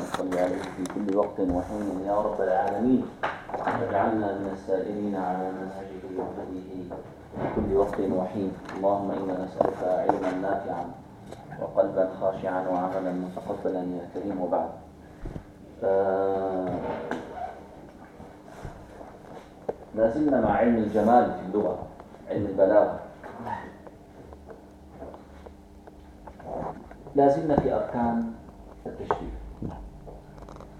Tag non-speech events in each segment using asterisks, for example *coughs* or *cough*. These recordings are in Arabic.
وصل عليه في كل وقت وحين يا رب العالمين. واجعلنا من السائرين على منهجه وهديه في كل وقت وحين. اللهم إنا نسألك علما نافعا وقلبا خاشعا وعملا متقبلا يا كريم. وبعد. آه، ما زلنا مع علم الجمال في اللغة علم البلاغة. لا زلنا في أركان التشبيه.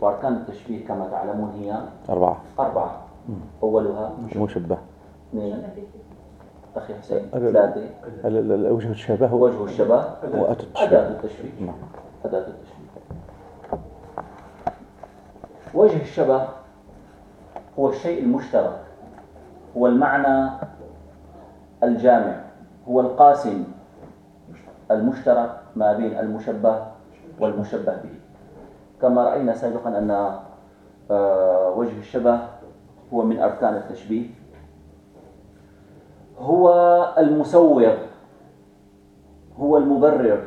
وأركان التشبيه كما تعلمون هي أربعة. أربعة. أولها مشبه اثنين أخي حسين. ثلاثة وجه الشبه. وجه الشبه. وأتى التشبيه. أداة التشبيه. نعم. أداة التشبيه. وجه الشبه هو الشيء المشترك. هو المعنى الجامع هو القاسم المشترك ما بين المشبه والمشبه به. كما رأينا سابقا أن آه، وجه الشبه هو من أركان التشبيه. هو المسوغ هو المبرر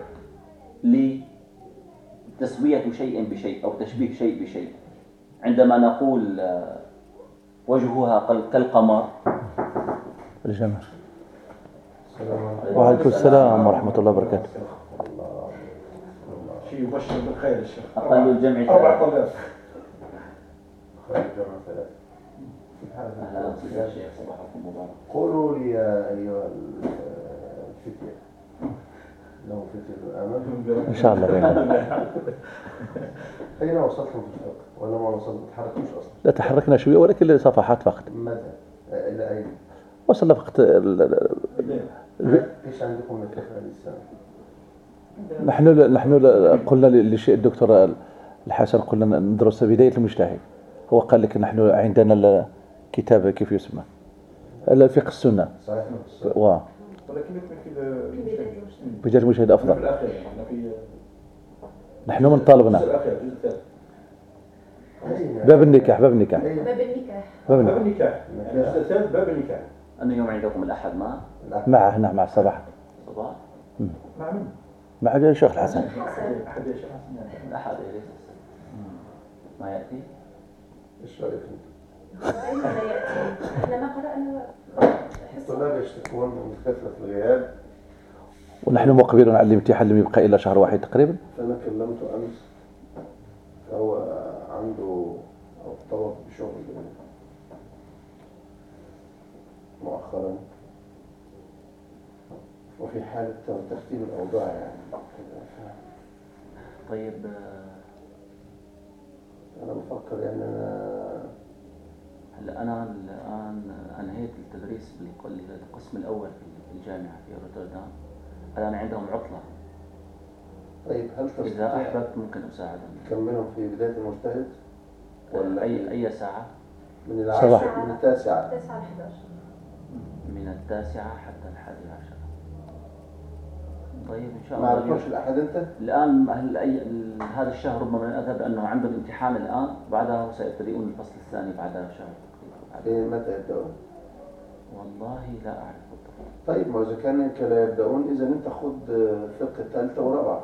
لتسوية شيء بشيء أو تشبيه شيء بشيء. عندما نقول آه، وجهها كالقمر. عليكم. وعليكم السلام ورحمة الله وبركاته. شيء يبشر بالخير الشيخ أقل الجمع أربع. طلاب قولوا لي يا أيها الفتية. لو فتية الأمل إن شاء الله بينا أين وصلتم في الفقه ولا ما وصلتم ما تحركوش أصلا؟ لا تحركنا شوية ولكن صفحات فقط. متى إلى أين؟ وصلنا فقط إيش عندكم من نحن نحن قلنا للشيء الدكتور الحسن قلنا ندرس بداية المجتهد. هو قال لك نحن عندنا الكتاب كيف يسمى. الفقه السنة. صحيح و ولكن في بداية أفضل. نحن من طالبنا. باب النكاح باب النكاح؟ باب النكاح. باب باب النكاح. النكاح يعني باب النكاح. أن يوم عندكم الأحد ما معه نعم مع الصباح صباح؟ مع من؟ مع الشيخ الحسن. حسن أحد يا شيخ حسن يعني. الأحد ما يأتي؟ إيش رأيك أنت؟ دائما لا يأتي إحنا ما قرأنا حصة الطلاب يشتكون من كثرة الغياب ونحن مقبلون على الامتحان لم يبقى إلا شهر واحد تقريبا فأنا كلمته أمس فهو عنده أو ارتبط بشغل مؤخرا وفي حالة ترتيب الأوضاع يعني. طيب أنا بفكر يعني أنا هلا أنا الآن أنهيت التدريس بالق- القسم الأول في الجامعة في روتردام. الآن عندهم عطلة. طيب هل إذا تستطيع أحببت ممكن أساعدهم تكملهم في بداية المجتهد؟ ولا أي أي ساعة؟ من العاشر صباح. من التاسعة. 9 ل 11 من التاسعة حتى الحادية عشر. طيب إن شاء ما الله عرفتوش اليوم- الأحد أنت؟ الآن هل أي هذا الشهر ربما لن أذهب لأنه عندهم امتحان الآن بعدها سيبتدئون الفصل الثاني بعدها شهر تقريباً. في متى يبدأون؟ والله لا أعرف بالضبط طيب ما إذا كان لا يبدأون إذا أنت خد فقه ثالثة ورابعة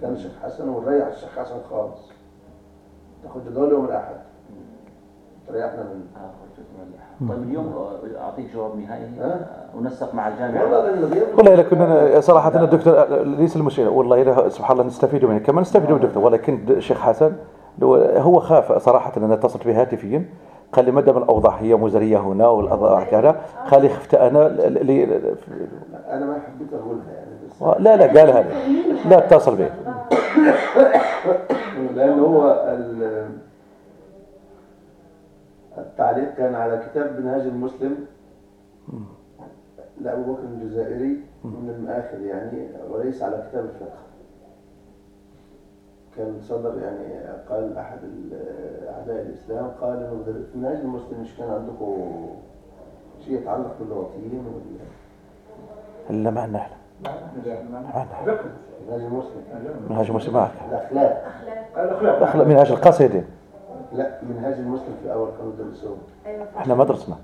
كان الشيخ حسن ونريح الشيخ حسن خالص تاخد جدول يوم الأحد تريحنا من اللحى. طيب اليوم أعطيك جواب نهائي. ها؟ ونسق مع الجامعة. والله إذا كنا صراحة أنا الدكتور ليس المشكلة. والله سبحان الله نستفيد منه. كما نستفيد من الدكتور ولكن الشيخ حسن هو خاف صراحة أن اتصلت به هاتفيا. قال لي ما دام الأوضاع هي مزرية هنا والأوضاع كذا قال لي خفت أنا ل- ل- أنا ما حبيت أقولها يعني لا لا قالها لي. لا اتصل به. *coughs* لأن هو ال- التعليق كان على كتاب منهاج المسلم لأبو بكر الجزائري من المآخذ يعني وليس على كتاب الفقه. كان صدر يعني قال أحد أعداء الإسلام قال إنه منهاج المسلم مش كان عندكم شيء يتعلق باللغويين وال- إلا معنا إحنا معنا منهاج المسلم. منهاج مسلم معك الأخلاق. أخلاق منهاج القصيدة لا منهاج المسلم في الأول كانوا يدرسوه أيوه. إحنا ما درسنا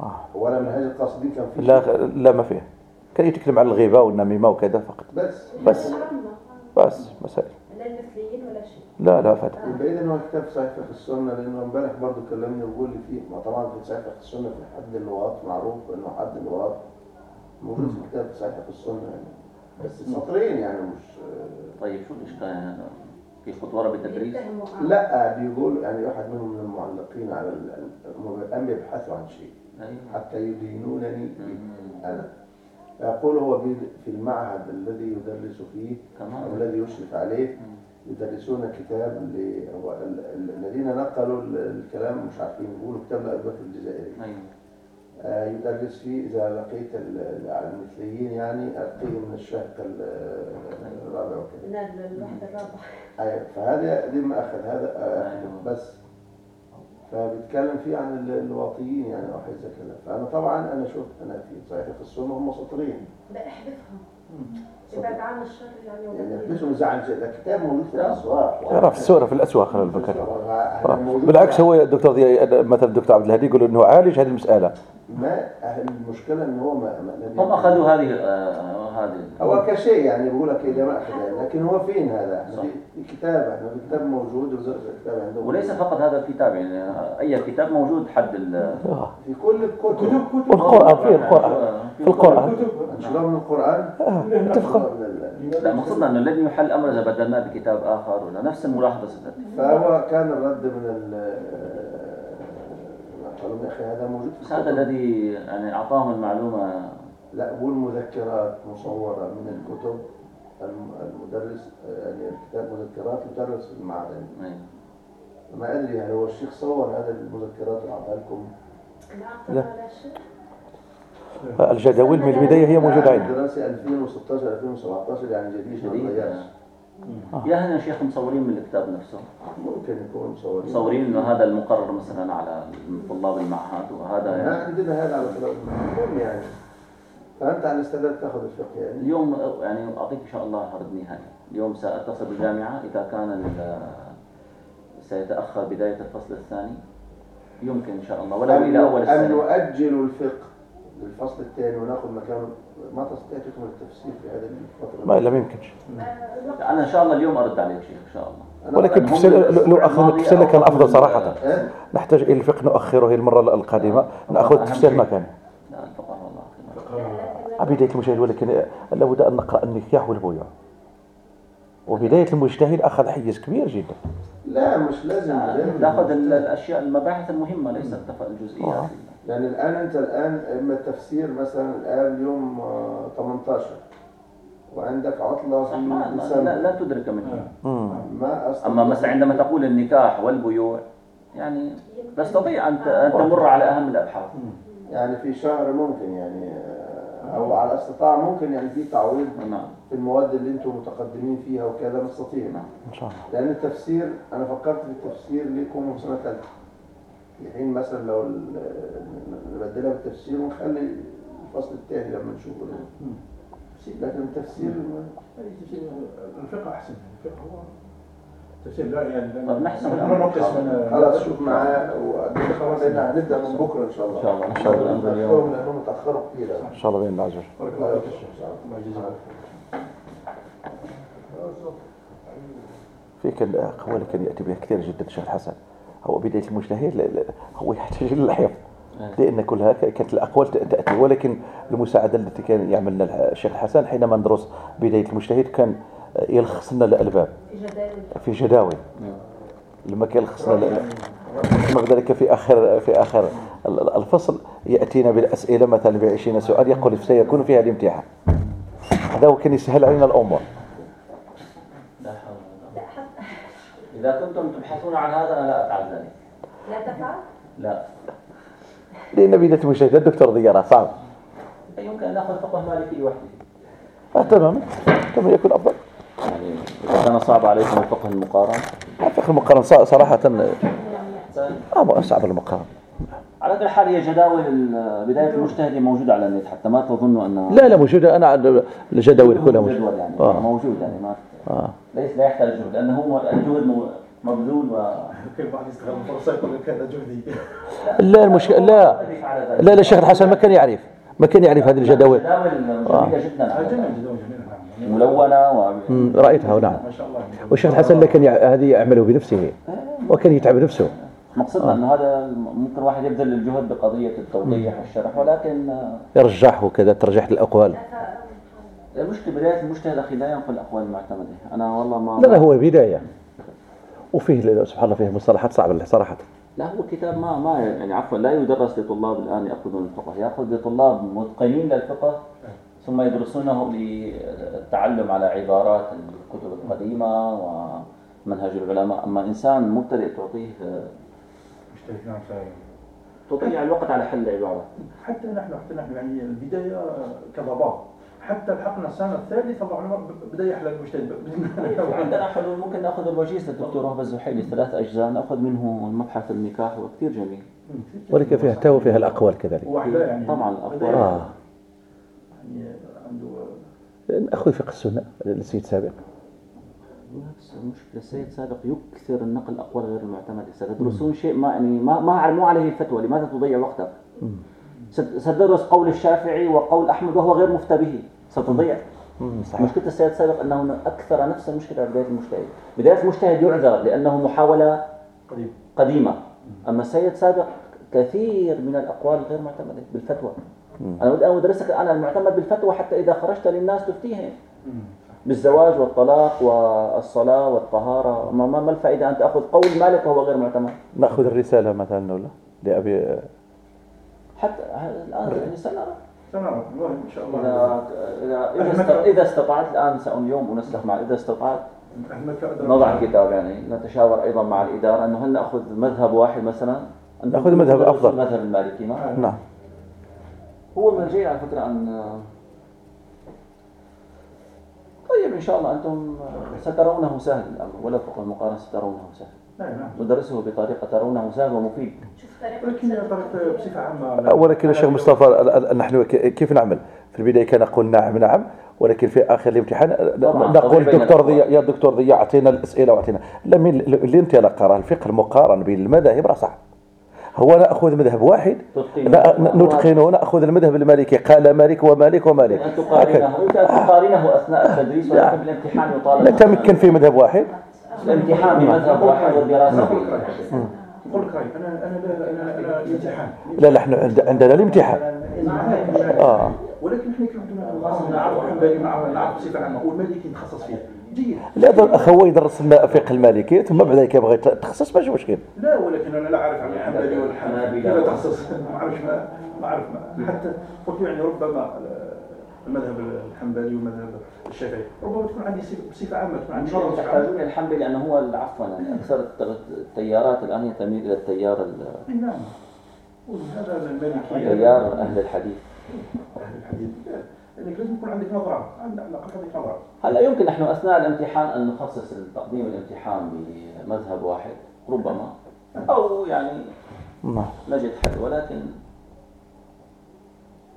آه. ولا منهاج القاصدين كان فيه. لا لا ما فيه. كان يتكلم عن الغيبة والنميمة وكذا فقط. بس. بس. بس. مسائل. لا المثليين ولا شيء. لا لا فتح يبقى اذا هو كتاب صحيح فقه السنة لأنه امبارح برضه كلمني وبيقول لي فيه. ما طبعا في صحيح فقه السنة في حد اللغات معروف إنه حد اللغات. موجود في كتاب صحيح فقه السنة يعني. بس سطرين يعني مش طيب شو الإشكال يعني في خطوره بالتدريس؟ لا بيقول يعني واحد منهم من المعلقين على ال- ال- هم الآن بيبحثوا عن شيء. أيوه. حتى يدينونني. أنا. فيقول هو في المعهد الذي يدرس فيه أو الذي يشرف عليه. يدرسون كتاب الذين نقلوا ال- الكلام مش عارفين يقولوا كتاب لأبي بكر الجزائري أيوه. آه، يدرس فيه إذا لقيت المثليين يعني ألقيه من الشهق ال- الرابع وكذا. لا لا، الواحد الرابع. أيوة، فهذا دي ما أخذ هذا. بس. فبيتكلم فيه عن ال- الواطيين يعني أو حاجة زي كده فأنا طبعا أنا شفت أنا في صحيح في السنة هم سطرين لا احذفهم. ابعد عن الشر يعني يعني شيء ده كتاب موجود في الأسواق. يرى في السورة في الأسواق خلال الأسواق. آه. بالعكس هو الدكتور ضياء مثلا الدكتور عبد الهادي يقول إنه عالج هذه المسألة. ما أهل المشكلة إن هو ما هم أخذوا هذه آه، هذه. هو كشيء يعني بيقول لك إذا ما أخذ يعني لكن هو فين هذا؟ إحنا. في كتاب إحنا في كتاب موجود الكتاب عندهم. وليس فقط هذا الكتاب يعني أي كتاب موجود حد ال آه. في كل الكتب. والقرآن في القرآن في القرآن. انشلوه من القرآن؟ آه. ال- لا مقصودنا أنه لن يحل الامر إذا بدلناه بكتاب آخر ولا نفس الملاحظة ستأتي. فهو كان الرد من ال قالوا يا أخي هذا موجود في بس هذا. الذي يعني أعطاهم المعلومة. لا والمذكرات مصورة من الكتب. الم- المدرس يعني الكتاب مذكرات يدرس في المعهد أيوة. ما أدري هل هو الشيخ صور هذه المذكرات وعطاها لكم؟ لا. الجداول من البداية هي موجودة عندنا. الدراسي 2016 2017 يعني جديد. ما جديد تغيرش. يا هنا شيخ مصورين من الكتاب نفسه. ممكن يكون مصورين. مصورين إنه هذا المقرر مثلا على طلاب المعهد وهذا ما يعني عندنا هذا على طلاب المهم يعني فأنت على الاستعداد تأخذ الفقه يعني. اليوم يعني أعطيك إن شاء الله عرض نهائي اليوم سأتصل بالجامعة. إذا كان سيتأخر بداية الفصل الثاني يمكن إن شاء الله. ولو إلى أول السنة. نؤجل الفقه. للفصل الثاني وناخذ مكانه ما تستطيع تكمل التفسير في هذه الفترة. ما لا ما يمكنش. آه، أنا إن شاء الله اليوم أرد عليك شيخ إن شاء الله. أنا ولكن تفسير لو الماضي التفسير كان أفضل صراحة. إيه؟ نحتاج إلى الفقه نؤخره المرة القادمة. نأخذ أهم التفسير. مكانه. لا الفقه والله أخي. بداية المجتهد ولكن لابد أن نقرأ النكاح والبيوع. وبداية المجتهد أخذ حيز كبير جدا. لا مش لازم. ناخذ ال- الأشياء المباحث المهمة ليست الجزئيات آه. يعني الآن أنت الآن إما التفسير مثلا الآن اليوم آه، 18 وعندك عطلة في ما ما- لا, ديسمبر. لا تدرك منه. مم. ما أستطيع. أما مثلا عندما تقول النكاح والبيوع يعني تستطيع أن ت- أن تمر على أهم الأبحاث. يعني في شهر ممكن يعني آه، أو على استطاع ممكن يعني في تعويض نعم. في المواد اللي أنتم متقدمين فيها وكذا نستطيع إن شاء الله. لأن التفسير أنا فكرت في التفسير لكم سنة ثالثة الحين مثلا لو ال- نبدلها بالتفسير ونخلي الفصل الثاني لما نشوفه لكن التفسير الفقه أحسن. الفقه هو تفسير. لا يعني طب نحسن نحن الأمر. نقص من خلاص شوف معاه نبدأ من بكرة إن شاء الله. إن شاء الله. إن شاء الله. الامر اليوم لأنهم تأخروا كثير إن شاء الله بإذن الله عز وجل بارك الله فيك الله يجزيك. في كان يأتي بها كثير جدا الشيخ الحسن. هو بداية المجتهد لا- لا- هو يحتاج إلى الحفظ. لأن كلها ك- كانت الأقوال ت- تأتي. ولكن المساعدة التي كان يعملنا الشيخ الحسن حينما ندرس بداية المجتهد كان يلخص لنا الألباب. في جداول. في جداول. لما كان يلخص لنا ذلك في آخر في ال- الفصل يأتينا بالأسئلة مثلا بعشرين سؤال يقول سيكون فيها الامتحان. هذا هو كان يسهل علينا الأمور لا حول ولا لا قوة. حتى إذا كنتم تبحثون عن هذا أنا لا أفعل ذلك. لا تفعل؟ لا. لأن بداية المجتهد الدكتور ضيارة صعب. يمكن أن نأخذ فقه مالكي لوحده. آه تماما تمام يكون أفضل؟ يعني إذا كان صعب عليكم الفقه المقارن. فقه المقارنة ص- صراحة يعني آه ما صعب المقارنة. على كل حال هي جداول بداية المجتهد موجودة على النت حتى ما تظنوا انها لا لا موجودة. أنا عند الجداول كلها جدول موجودة. يعني آه. موجود يعني ما آه. ليس لا يحتاج جهد لأنه هو الجهد مو- مبذول و كل واحد يستغل الفرصه يقول لك هذا جهدي. لا المشكلة لا. لا لا الشيخ الحسن ما كان يعرف. ما كان يعرف هذه الجداول. جدا آه،. جدا جميل نعم. ملونة و مم، رأيتها نعم. ما شاء الله. والشيخ الحسن لا كان هذه يعمله بنفسه. وكان يتعب نفسه مقصدنا انه هذا ممكن واحد يبذل الجهد بقضية التوضيح والشرح ولكن آه، يرجح وكذا ترجح الأقوال. المشكلة بداية المجتهد أخي لا ينقل الأقوال المعتمدة. أنا والله ما لا لا هو بداية. وفيه سبحان الله فيه مصطلحات صعبة صراحة لا هو كتاب ما ما يعني عفوا لا يدرس لطلاب الآن يأخذون الفقه. يأخذ لطلاب متقنين للفقه ثم يدرسونه للتعلم على عبارات الكتب القديمة ومنهج العلماء. أما إنسان مبتدئ تعطيه نعم تضيع الوقت على حل العبارة. حتى نحن حتى نحن يعني البداية كضباب. حتى لحقنا السنة الثالثه العلماء بدا يحلى المجتهد. *laughs* عندنا حلول ممكن نأخذ الوجيز للدكتور وهبه الزحيلي ثلاث أجزاء. نأخذ منه مبحث النكاح وكثير جميل. ولكن فيها تو فيها الأقوال كذلك. واحدة يعني طبعاً الأقوال. آه. يعني عنده نأخذ فقه السنة للسيد سابق نفس المشكلة. السيد سابق يكثر النقل الأقوال غير المعتمدة. ستدرسون شيء ما يعني ما ما مو عليه الفتوى. لماذا تضيع وقتك؟ ست- ستدرس قول الشافعي وقول أحمد وهو غير مفتى به. ستضيع. صحيح. مشكلة السيد سابق أنه أكثر نفس المشكلة في بداية المجتهد. بداية المجتهد يعذر لأنه محاولة قديم قديمة. أما السيد سابق كثير من الأقوال غير معتمدة بالفتوى. أنا أريد أن أدرسك الآن المعتمد بالفتوى حتى إذا خرجت للناس تفتيهم. بالزواج والطلاق والصلاة والطهارة. ما, ما ما الفائدة أن تأخذ قول مالك وهو غير معتمد؟ نأخذ الرسالة مثلا ولا لأبي حتى الآن يعني سنرى. سنرى إن شاء الله. إذا إذا إذا است- إذا استطعت الآن سأ- اليوم أنسق مع إذا استطعت. نضع كتاب يعني. نتشاور أيضا مع الإدارة أنه هل نأخذ مذهب واحد مثلا؟ نأخذ مذهب أفضل. المذهب المالكي ما؟ نعم. هو من الجيد على فكرة أن طيب إن شاء الله أنتم سترونه سهل الأمر ولا فوق المقارنة سترونه سهل. نعم نعم. ندرسه بطريقة ترونه سهل ومفيد. ولكن طريقة بصفة عامة ولكن الشيخ مصطفى ال- ال- نحن ك- كيف نعمل؟ في البداية كان نقول نعم نعم ولكن في آخر الامتحان نقول دكتور. ضياء يا دكتور ضياء أعطينا الأسئلة وأعطينا. أنت لا قرأ الفقه المقارن بين المذاهب راه صعب هو نأخذ مذهب واحد نتقنه نأخذ المذهب المالكي قال مالك ومالك ومالك. أن تقارنه. أثناء التدريس ولكن بالامتحان يطالب. نتمكن في مذهب واحد. الامتحان بمذهب واحد والدراسة لا لا نحن عند- عندنا الامتحان. آه. ولكن إحنا كيف عندنا نعرف حنبالي مع نعرف بصفة عامة. والمالكي نتخصص فيه لا هو يدرس لنا فقه المالكي ثم بعد ذلك يبغى يتخصص ماشي مشكل. لا ولكن أنا لا أعرف عن الحنبلي الحنبلي كيف تخصص؟ ما أعرفش ما ما أعرف ما حتى قلت يعني ربما المذهب الحنبلي والمذهب الشافعي. ربما تكون عندي بصفة عامة تكون عندي يحتاجون إلى الحنبلي لأنه هو عفوا يعني الت- التيارات الآن هي تميل إلى التيار نعم. هذا المالكي تيار أهل الحديث. أهل الحديث. لا، لأنك لازم يكون عندك نظرة عندك على الأقل عندك نظرة هلا يمكن نحن أثناء الامتحان أن نخصص تقديم الامتحان بمذهب واحد ربما. أو يعني نعم. نجد حل ولكن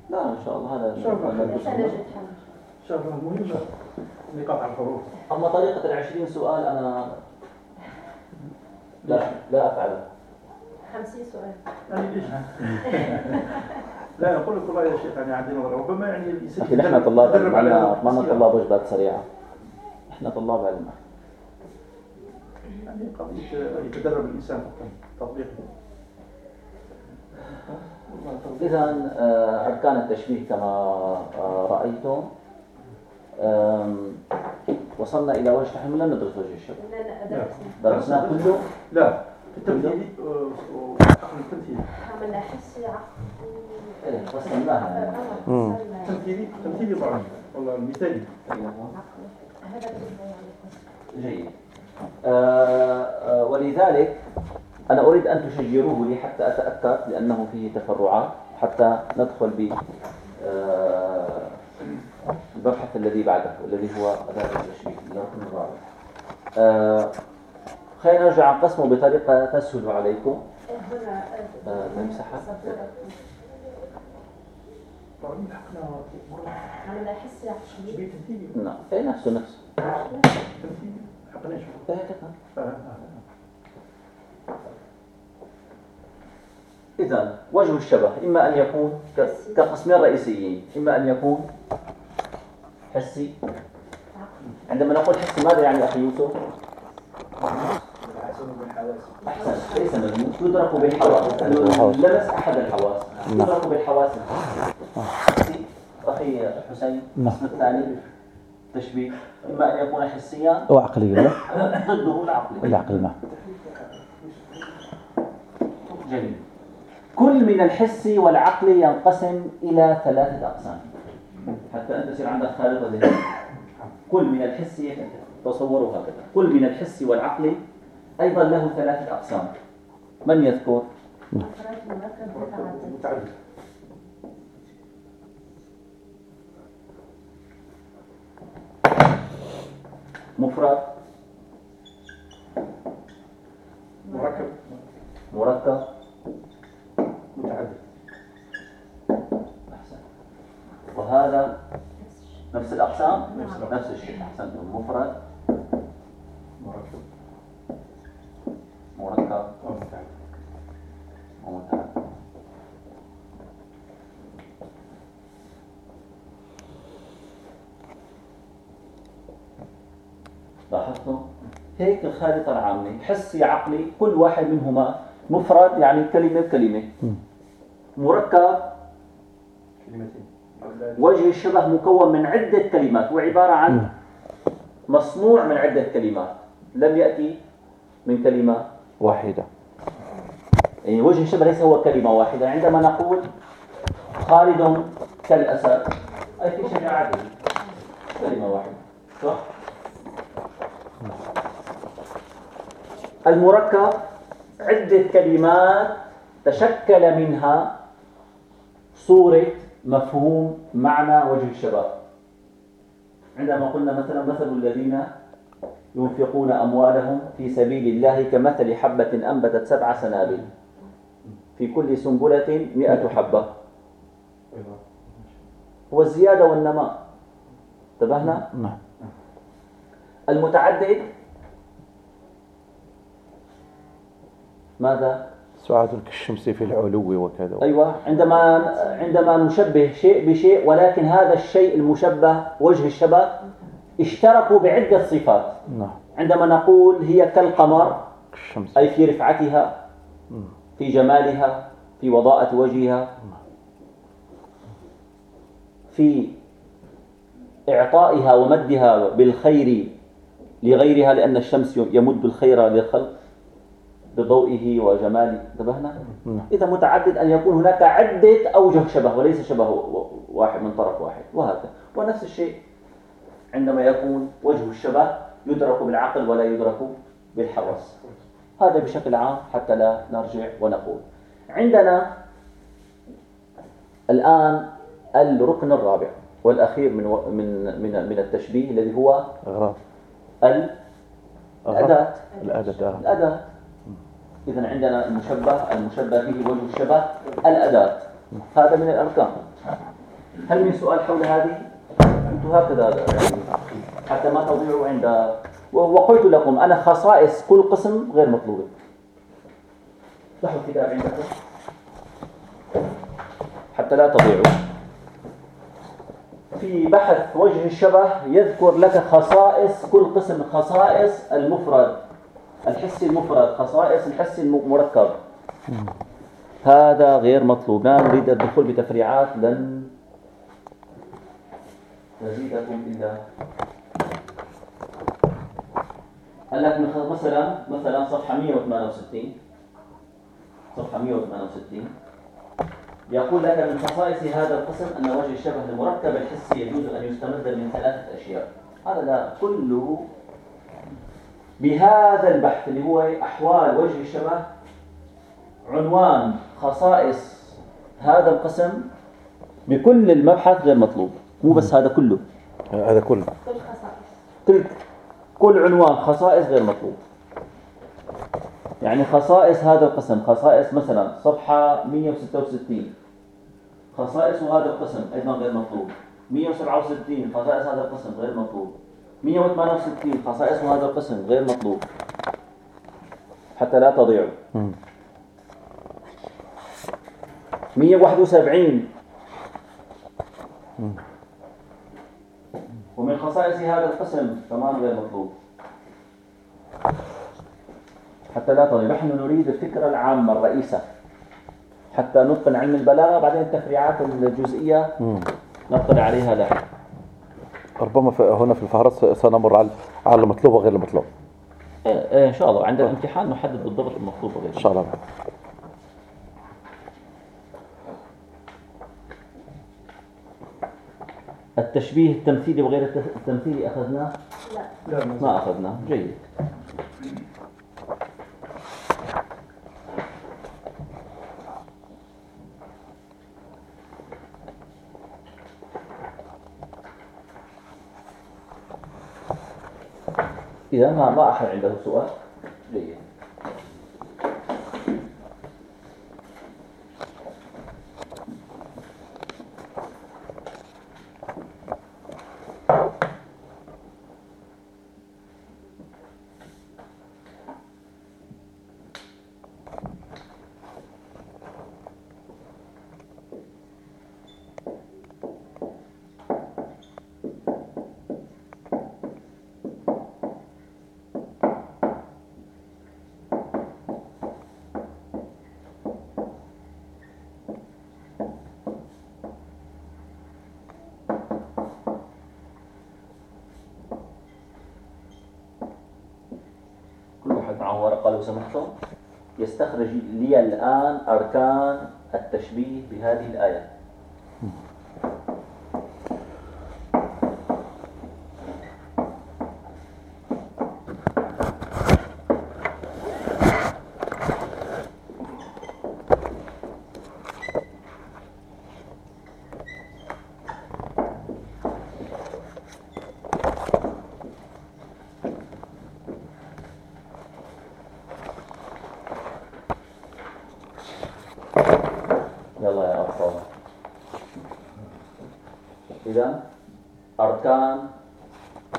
لا إن شاء الله هذا شاء الله. حل. إن شاء الله. المهم نقاط على الحروف. أما طريقة العشرين سؤال أنا لا لا أفعلها 50 سؤال. يعني ليش *laughs* لا نقول لك والله يا شيخ يعني ربما يعني أخي نحن طلاب علم السيرة. طلاب وجبات سريعة. إحنا طلاب علم. يعني قضية يتدرب الإنسان في التطبيق إذا آه، أركان التشبيه كما آه، رأيتم وصلنا إلى وجه نحن لم ندرس وجه الشبه. درسناه كله؟ لا. في التمثيلي عملنا حسي عقلي مم. التمثيلي التمثيلي ضعيف والله آه، آه، ولذلك أنا أريد أن تشجروه لي حتى أتأكد لأنه فيه تفرعات حتى ندخل ب آه، المبحث الذي بعده الذي هو أداة التشبيه الرقم الرابع آه، خلينا نرجع نقسمه بطريقة تسهل عليكم هنا آه، نمسحها أنا بحس عشان نعم نفسه نفسه إذا وجه الشبه إما أن يكون كقسمين رئيسيين إما أن يكون حسي. عندما نقول حسي ماذا يعني أخي يوسف؟ أحسن ليس ملموس يدرك بالحواس. لمس أحد الحواس يدرك بالحواس. نعم. أخي حسين نعم. القسم الثاني تشبيه إما أن يكون حسيا وعقليا لا ضده العقلي. العقل نعم. جميل. كل من الحس والعقل ينقسم إلى ثلاثة أقسام. حتى أنت يصير عندك خارطة ذهنية كل من الحس تصوروا هكذا. كل من الحس والعقل أيضا له ثلاثة أقسام. من يذكر؟ مفرد. مركب. مركب. متعدد. أحسن. وهذا نفس الأقسام؟ نفس الشيء. أحسنتم مفرد. مركب. مركب. أو متعدد. ومتعدد لاحظتم؟ هيك الخارطة العامة حسي عقلي كل واحد منهما مفرد يعني كلمة بكلمة. مركب. كلمتين. وجه الشبه مكون من عدة كلمات وعبارة عن مصنوع من عدة كلمات. لم يأتي من كلمة واحدة. يعني وجه الشبه ليس هو كلمة واحدة. عندما نقول خالد كالأسد أي في شجاعته كلمة واحدة صح؟ المركب عدة كلمات تشكل منها صورة مفهوم معنى وجه الشباب. عندما قلنا مثلا مثل الذين ينفقون أموالهم في سبيل الله كمثل حبة أنبتت سبع سنابل. في كل سنبلة مئة حبة. هو الزيادة والنماء. انتبهنا؟ نعم. المتعدد ماذا؟ سعاد كالشمس في العلو وكذا. أيوة عندما عندما نشبه شيء بشيء ولكن هذا الشيء المشبه وجه الشبه اشتركوا بعدة صفات. نعم. عندما نقول هي كالقمر الشمس أي في رفعتها في جمالها في وضاءة وجهها. في إعطائها ومدها بالخير لغيرها لأن الشمس يمد الخير للخلق. بضوئه وجماله. انتبهنا؟ نعم. إذا متعدد أن يكون هناك عدة أوجه شبه وليس شبه واحد من طرف واحد وهكذا. ونفس الشيء عندما يكون وجه الشبه يدرك بالعقل ولا يدرك بالحواس. هذا بشكل عام حتى لا نرجع ونقول. عندنا الآن الركن الرابع والأخير من و- من من من التشبيه الذي هو الأداة. الأداة. الأداة. إذا عندنا المشبه المشبه به وجه الشبه الأداة. هذا من الأركان هل من سؤال حول هذه؟ أنتم هكذا حتى ما تضيعوا عند وقلت لكم أنا خصائص كل قسم غير مطلوبة. لاحظوا الكتاب عندكم حتى لا تضيعوا. في بحث وجه الشبه يذكر لك خصائص كل قسم خصائص المفرد. الحسي المفرد خصائص الحسي المركب. هذا غير مطلوب. لا نريد الدخول بتفريعات لن نزيدكم إلا. قال لك مث- مثلا مثلا صفحة 168 صفحة 168 يقول لك من خصائص هذا القسم أن وجه الشبه المركب الحسي يجوز أن يستمد من ثلاثة أشياء. هذا كله بهذا البحث اللي هو أحوال وجه الشبه عنوان خصائص هذا القسم بكل المبحث غير مطلوب. مو بس هذا كله. هذا كله. كل خصائص. كل كل عنوان خصائص غير مطلوب. يعني خصائص هذا القسم خصائص مثلا صفحة 166 خصائص هذا القسم أيضا غير مطلوب. 167 خصائص هذا القسم غير مطلوب. 168 خصائص هذا القسم غير مطلوب. حتى لا تضيعوا مم. 171 ومن خصائص هذا القسم كمان غير مطلوب. حتى لا تضل نحن نريد الفكرة العامة الرئيسة. حتى نتقن علم البلاغة بعدين التفريعات الجزئية نطلع عليها لاحقا ربما في- هنا في الفهرس سنمر على على المطلوب وغير المطلوب. إيه إيه إن شاء الله. عند الامتحان نحدد بالضبط المطلوب وغيره إن شاء الله. التشبيه التمثيلي وغير الت- التمثيلي أخذناه؟ لا. ما أخذناه. جيد. إذا ما ما أحد عنده سؤال. جيد كل واحد معه ورقة لو سمحتم يستخرج لي الآن أركان التشبيه بهذه الآية يلا يا أطفال إذا أركان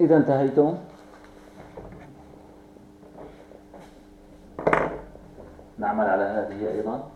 إذا انتهيتم. نعمل على هذه أيضا.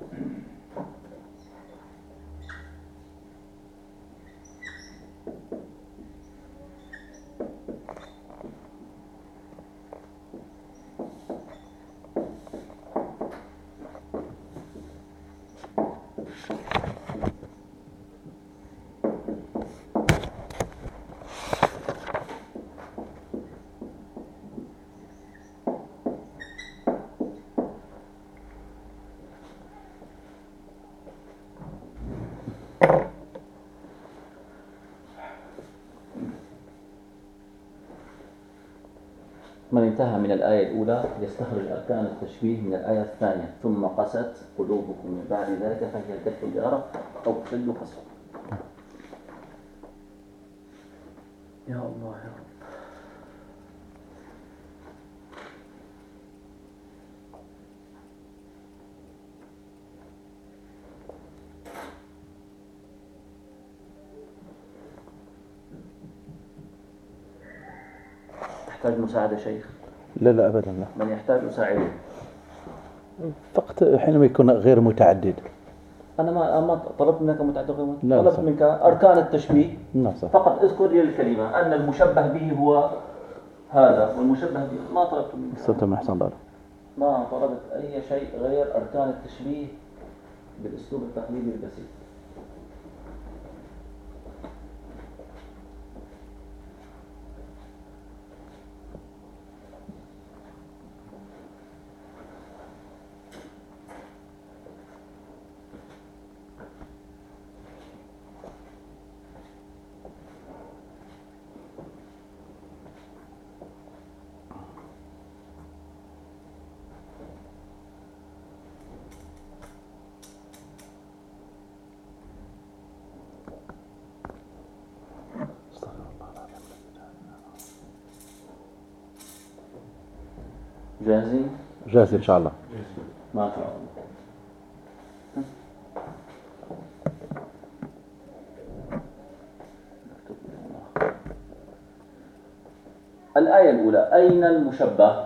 من انتهى من الآية الأولى يستخرج أركان التشبيه من الآية الثانية. ثم قست قلوبكم من بعد ذلك فهي كالحجارة أو تشد قسوة يا الله يا رب. تحتاج مساعدة شيخ؟ لا لا أبدا لا. من يحتاج أساعده فقط حينما يكون غير متعدد. أنا ما ما طلبت منك متعدد غير متعدد. لا، طلبت صح. منك أركان التشبيه. نعم صح فقط اذكر لي الكلمة أن المشبه به هو هذا والمشبه به ما طلبت منك. أحسنت من أحسن الله ما طلبت أي شيء غير أركان التشبيه بالأسلوب التقليدي البسيط. جاهز إن شاء الله. ما شاء الله الآية الأولى أين المشبه؟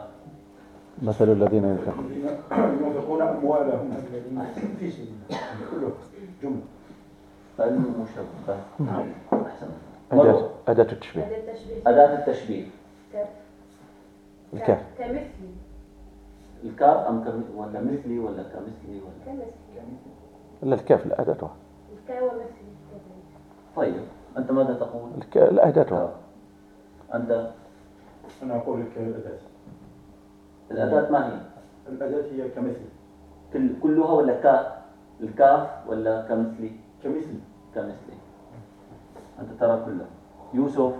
مثل الذين ينفقون. ينفقون أموالهم. في سبيل الله كله جملة. المشبه. نعم أحسن أداة التشبيه. أداة التشبيه ك- الكاف كمثلي الكاف أم كم ولا مثلي ولا كمثلي ولا كمثلي لا الكاف لا أداتها الكا ومثلي. طيب أنت ماذا تقول؟ الك... لا أداتها أنت أنا أقول لك الأداة الأداة ما هي؟ الأداة هي كمثل كل كلها ولا كاف؟ الكاف ولا كمثلي؟ كمثل كمثلي أنت ترى كله يوسف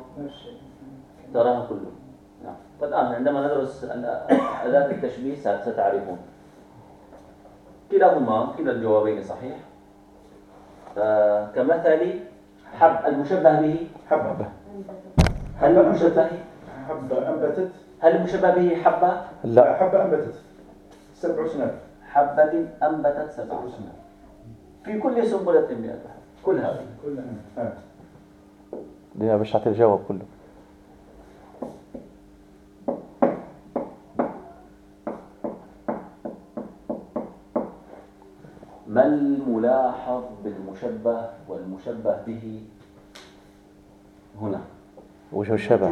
تراها كله نعم. فالآن عندما ندرس أداة التشبيه ست- ستعرفون. كلاهما كلا الجوابين صحيح. آه، كمثل حب المشبه به. حبة هل المشبه حبة أنبتت. هل المشبه به حبة لا. حبة أنبتت. سبع سنوات حبة أنبتت سبع سنين في كل سنبلة مئة كل هذه. كلها آه. دي باش تعطي الجواب كله. ما الملاحظ بالمشبه والمشبه به هنا؟ وجه الشبه.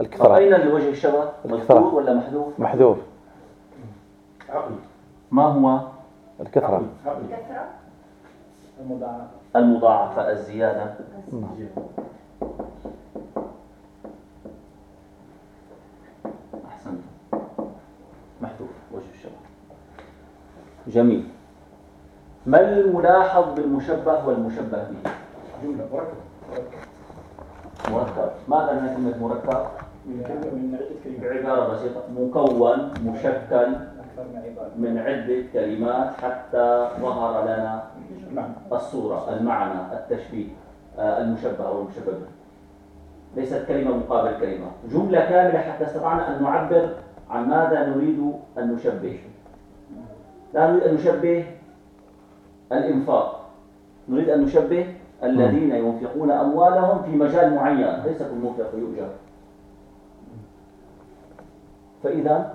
الكثرة أين الوجه الشبه؟ الكثرة. مذكور ولا محذوف؟ محذوف. عقل. ما هو؟ الكثرة عقل. الكثرة المضاعفة الزيادة. أحسنت محذوف. وجه الشبه. جميل. ما الملاحظ بالمشبه والمشبه به؟ جملة مركبة مركب. ماذا معنى كلمة مركب؟ من كلمة من عدة كلمات عبارة بسيطة. مكون مشكل من عدة كلمات حتى ظهر لنا نعم. الصورة المعنى التشبيه آه، المشبه أو المشبه به. ليست كلمة مقابل كلمة. جملة كاملة حتى استطعنا أن نعبر عن ماذا نريد أن نشبه. لا نريد أن نشبه الإنفاق. نريد أن نشبه الذين ينفقون أموالهم في مجال معين. ليس كل منفق يؤجر. فإذا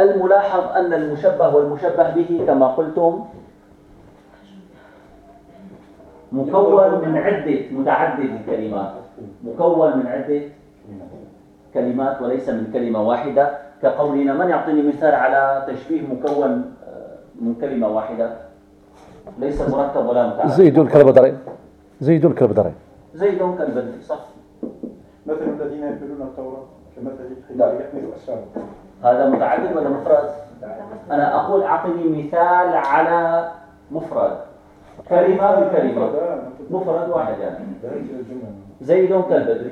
الملاحظ أن المشبه والمشبه به كما قلتم مكون من عدة متعدد الكلمات مكون من عدة كلمات وليس من كلمة واحدة. كقولنا من يعطيني مثال على تشبيه مكون من كلمة واحدة. ليس مركب ولا متعدد زيدون كالبدرين زيدون كالبدرين زيد كالبدر صح. مثل الذين يحملون التوراة كمثل لا. الحمار يحمل أسفاره هذا متعدد ولا مفرد؟ أنا أقول أعطني مثال على مفرد. كلمة بكلمة. مفرد واحد يعني. زيد كالبدر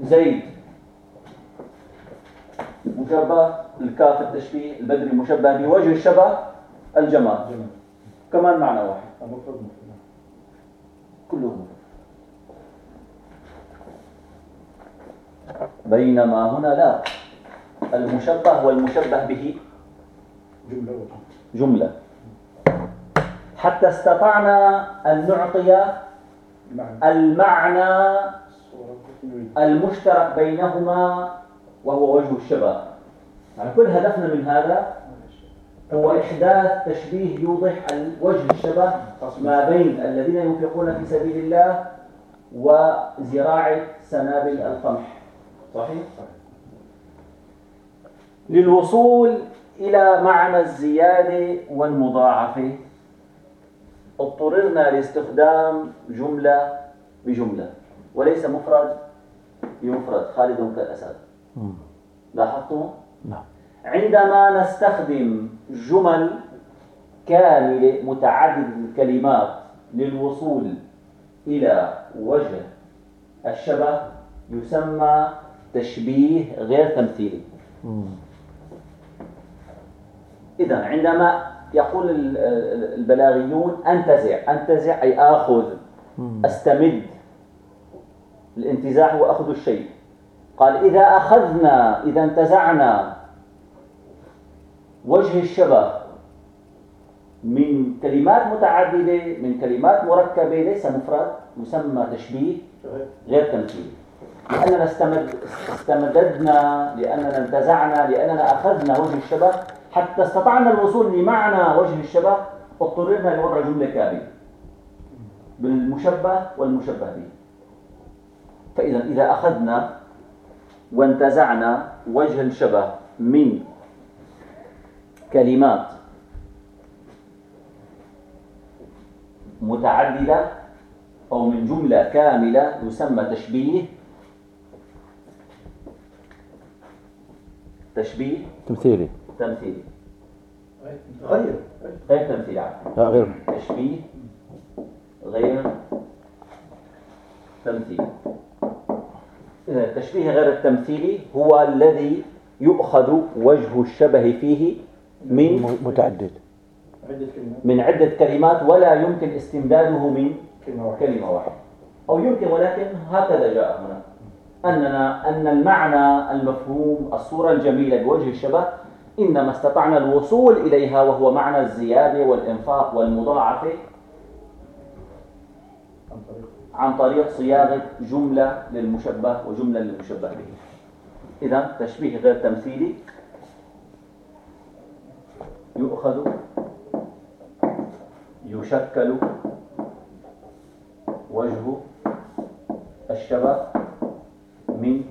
زيد. مشبه الكاف التشبيه البدري مشبه بوجه الشبه الجمال. جمال كمان معنى واحد. كلهم بينما هنا لا. المشبه والمشبه به جملة. حتى استطعنا أن نعطي معنى. المعنى المشترك بينهما وهو وجه الشبه يعني كل هدفنا من هذا هو إحداث تشبيه يوضح وجه الشبه ما بين الذين ينفقون في سبيل الله وزراعة سنابل القمح صحيح؟ للوصول إلى معنى الزيادة والمضاعفة اضطررنا لاستخدام جملة بجملة وليس مفرد بمفرد خالد كالأسد. لاحظتم؟ نعم عندما نستخدم جمل كاملة متعددة الكلمات للوصول إلى وجه الشبه يسمى تشبيه غير تمثيلي. إذا عندما يقول ال- ال- البلاغيون أنتزع أنتزع أي آخذ مم. أستمد الانتزاع هو أخذ الشيء قال إذا أخذنا إذا انتزعنا وجه الشبه من كلمات متعددة من كلمات مركبة ليس مفرد يسمى تشبيه غير تمثيلي. لأننا استمد استمددنا لأننا انتزعنا لأننا أخذنا وجه الشبه. حتى استطعنا الوصول لمعنى وجه الشبه اضطررنا لوضع جملة كاملة بالمشبه والمشبه به فإذا إذا أخذنا وانتزعنا وجه الشبه من كلمات متعددة أو من جملة كاملة يسمى تشبيه. تشبيه تمثيلي. تمثيلي. غير. غير تمثيلي. عفوا لا غير. تشبيه غير تمثيلي. إذا التشبيه غير التمثيلي هو الذي يؤخذ وجه الشبه فيه من متعدد. عدة كلمات. من عدة كلمات ولا يمكن استمداده من كلمة واحدة. كلمة واحدة. أو يمكن ولكن هكذا جاء هنا. أننا أن المعنى المفهوم الصورة الجميلة بوجه الشبه إنما استطعنا الوصول إليها وهو معنى الزيادة والإنفاق والمضاعفة. عن طريق صياغة جملة للمشبه وجملة للمشبه به إذا تشبيه غير تمثيلي يؤخذ يشكل وجه الشبه من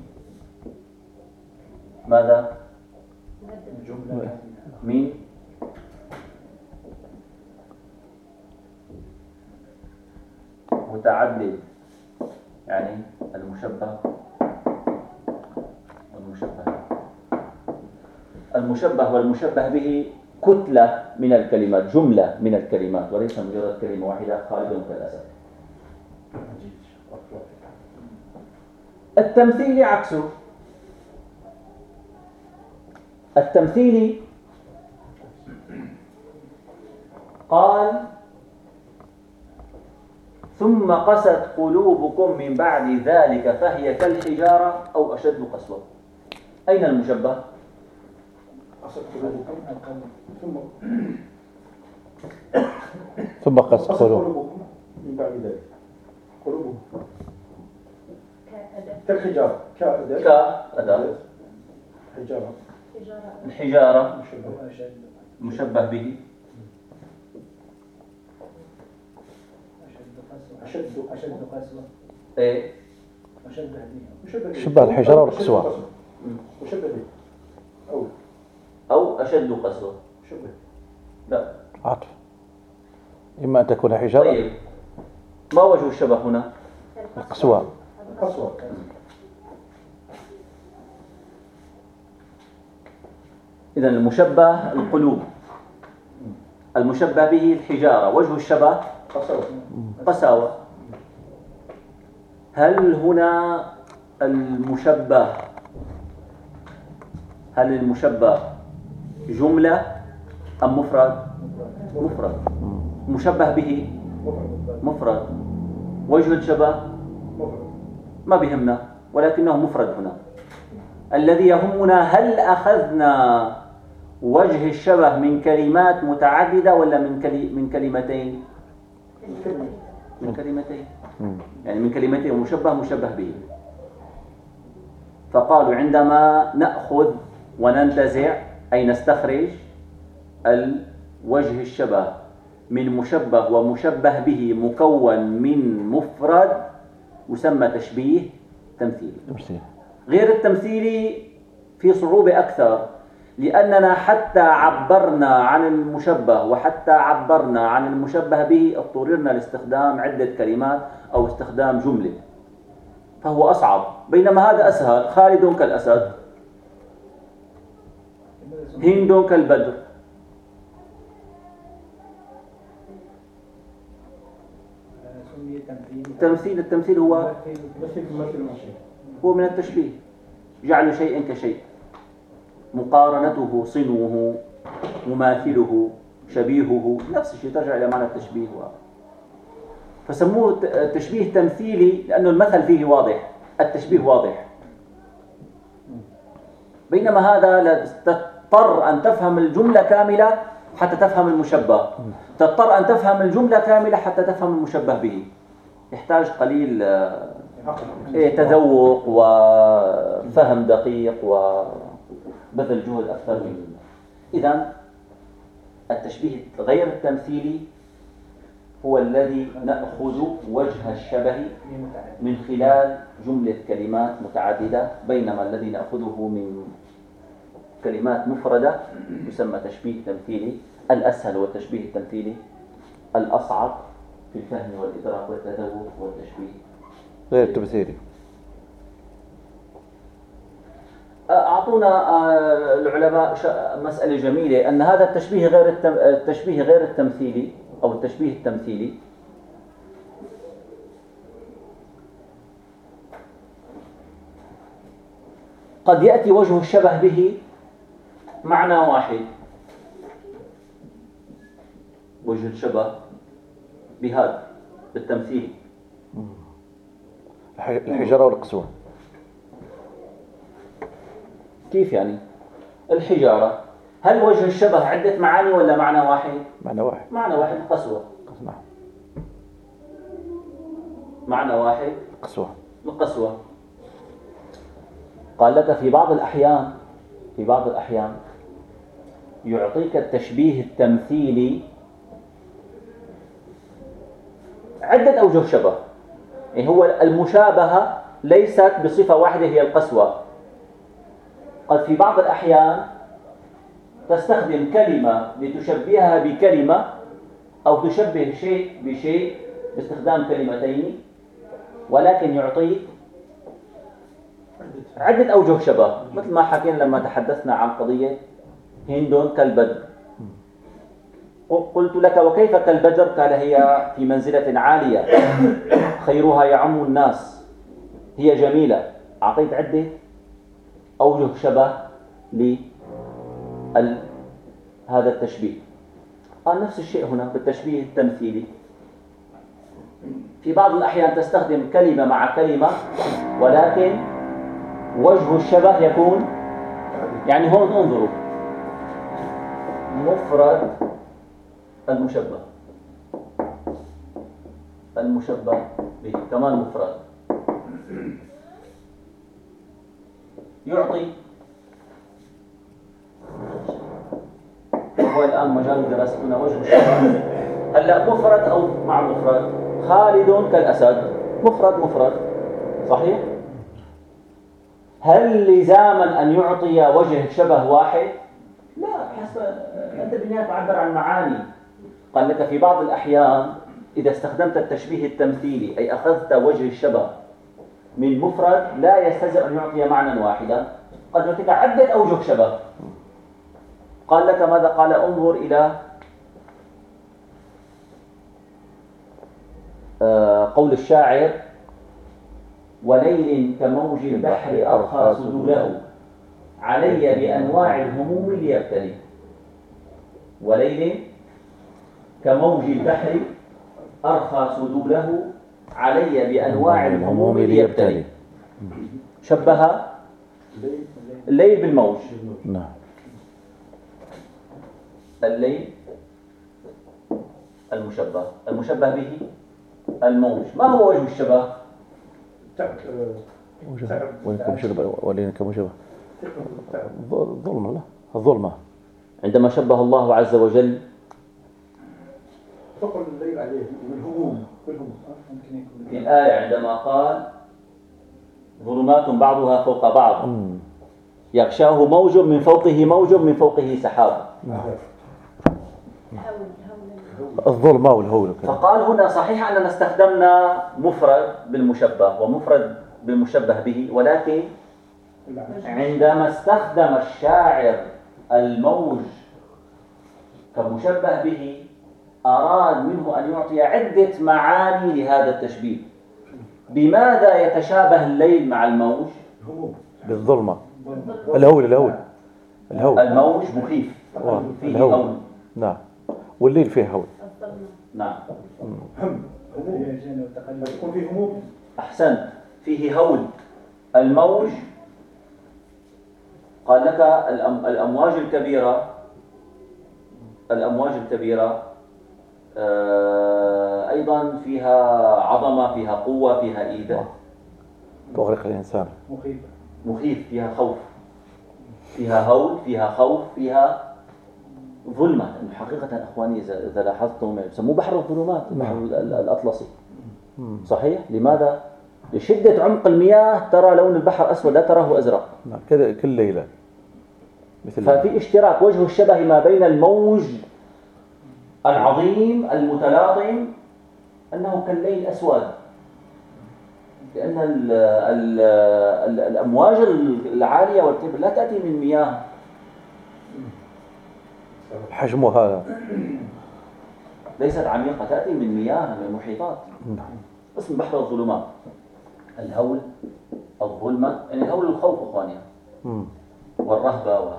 ماذا؟ جملة من متعدد يعني المشبه والمشبه به. المشبه والمشبه به كتلة من الكلمات جملة من الكلمات وليس مجرد كلمة واحدة خالد كالأسد التمثيل عكسه التمثيلي قال ثم قست قلوبكم من بعد ذلك فهي كالحجارة أو أشد قسوة. أين المشبه؟ ثم ثم قس أصل قلوب قلوبكم من بعد ذلك. قلوبهم كالحجارة. كأداة. كأداة. حجارة. الحجارة. مشبه. مشبه به. أشد أشد قسوة. إيه؟ أشد هدية. مشبه به. شبه الحجارة أو والقسوة. مشبه به أو. أو أشد قسوة. مشبه لا. عطف. إما أن تكون حجارة. طيب. ما وجه الشبه هنا؟ القسوة. قسوة إذا المشبه القلوب. المشبه به الحجارة. وجه الشبه؟ قساوة هل هنا المشبه؟ هل المشبه جملة أم مفرد؟ مفرد. مشبه به؟ مفرد. وجه الشبه؟ ما بهمنا ولكنه مفرد هنا. الذي يهمنا هل أخذنا وجه الشبه من كلمات متعددة ولا من كلي من كلمتين؟ من كلمتين يعني من كلمتين مشبه مشبه به. فقالوا عندما نأخذ وننتزع أي نستخرج الوجه الشبه من مشبه ومشبه به مكون من مفرد يسمى تشبيه تمثيلي. تمثيل. غير التمثيلي في صعوبة أكثر. لأننا حتى عبرنا عن المشبه وحتى عبرنا عن المشبه به اضطررنا لاستخدام عدة كلمات أو استخدام جملة. فهو أصعب. بينما هذا أسهل. خالد كالأسد. هند كالبدر. تمثيل التمثيل التمثيل هو هو من التشبيه. جعل شيء كشيء. مقارنته صنوه مماثله شبيهه نفس الشيء ترجع إلى معنى التشبيه و... فسموه تشبيه تمثيلي لأنه المثل فيه واضح التشبيه واضح. بينما هذا تضطر أن تفهم الجملة كاملة حتى تفهم المشبه. تضطر أن تفهم الجملة كاملة حتى تفهم المشبه به. يحتاج قليل إيه تذوق وفهم دقيق وبذل جهد أكثر من إذا التشبيه غير التمثيلي هو الذي نأخذ وجه الشبه من خلال جملة كلمات متعددة بينما الذي نأخذه من كلمات مفردة يسمى تشبيه تمثيلي. الأسهل هو التشبيه التمثيلي. الأصعب في الفهم والإدراك والتذوق والتشبيه. غير التمثيلي. أعطونا آه، العلماء مسألة جميلة أن هذا التشبيه غير. التشبيه غير التمثيلي أو التشبيه التمثيلي. قد يأتي وجه الشبه به معنى واحد. وجه الشبه بهذا بالتمثيل. الح- الحجرة والقسوة كيف يعني؟ الحجارة. هل وجه الشبه عدة معاني ولا معنى واحد؟ معنى واحد. معنى واحد قسوة. نعم معنى واحد. قسوة. القسوة قال لك في بعض الأحيان في بعض الأحيان يعطيك التشبيه التمثيلي عدة أوجه شبه. يعني هو؟ المشابهة ليست بصفة واحدة هي القسوة. قد في بعض الأحيان تستخدم كلمة لتشبهها بكلمة أو تشبه شيء بشيء باستخدام كلمتين ولكن يعطيك عدة أوجه شبه. مثل ما حكينا لما تحدثنا عن قضية هند كالبدر. قلت لك وكيف كالبدر؟ قال هي في منزلة عالية. خيرها يعم الناس. هي جميلة. أعطيت عدة أوجه شبه لهذا التشبيه. قال نفس الشيء هنا بالتشبيه التمثيلي. في بعض الأحيان تستخدم كلمة مع كلمة ولكن وجه الشبه يكون يعني هون انظروا. مفرد المشبه. المشبه به كمان مفرد. يعطي. وهو الآن مجال دراستنا وجه الشبه هلا مفرد أو مع مفرد؟ خالد كالأسد. مفرد مفرد. صحيح؟ هل لزاما أن يعطي وجه شبه واحد؟ لا حسب أنت بالنهاية تعبر عن معاني. قال لك في بعض الأحيان إذا استخدمت التشبيه التمثيلي أي أخذت وجه الشبه من مفرد لا يستلزم أن يعطي معنى واحدا. قد يعطيك عدة أوجه شبه قال لك ماذا؟ قال انظر إلى آه، قول الشاعر وليل كموج البحر أرخى سدوله علي بأنواع الهموم ليبتلي. وليل كموج البحر أرخى سدوله علي بأنواع الهموم ليبتلي. شبه الليل بالموج. نعم. الليل المشبه. المشبه به الموج. ما هو وجه الشبه؟ تعب شبه ولكم شبه الظلمة لا. الظلمة. عندما شبه الله عز وجل ثقل الليل عليه والهموم والهموم ممكن يكون في الآية عندما قال ظلمات بعضها فوق بعض. يغشاه موج من فوقه موج من فوقه سحاب. الظلمة والهول فقال هنا صحيح أننا استخدمنا مفرد بالمشبه ومفرد بالمشبه به ولكن عندما استخدم الشاعر الموج كمشبه به أراد منه أن يعطي عدة معاني لهذا التشبيه. بماذا يتشابه الليل مع الموج؟ بالظلمة. الهول الهول. الهول. الموج مخيف. فيه الهول. هول. نعم. والليل فيه هول. نعم. هم يكون في هموم أحسنت فيه هول. الموج قال لك الأم- الأمواج الكبيرة الأمواج الكبيرة أيضا فيها عظمة فيها قوة فيها إيذاء. تغرق الإنسان. مخيفة مخيف فيها خوف. فيها هول فيها خوف فيها ظلمة. حقيقة أخواني إذا إذا لاحظتم يسموه بحر الظلمات البحر ال- ال- الأطلسي. صحيح؟ لماذا؟ لشدة عمق المياه ترى لون البحر أسود لا تراه أزرق. نعم كذا كل ليلة. مثل ففي اشتراك وجه الشبه ما بين الموج العظيم المتلاطم أنه كالليل أسود. لأن ال ال ال الأمواج العالية والكبر لا تأتي من مياه. حجمه هذا. ليست عميقة تأتي من مياه من المحيطات. نعم. اسم بحر الظلمات. الهول الظلمة يعني الهول الخوف أخواني. أمم. والرهبة و...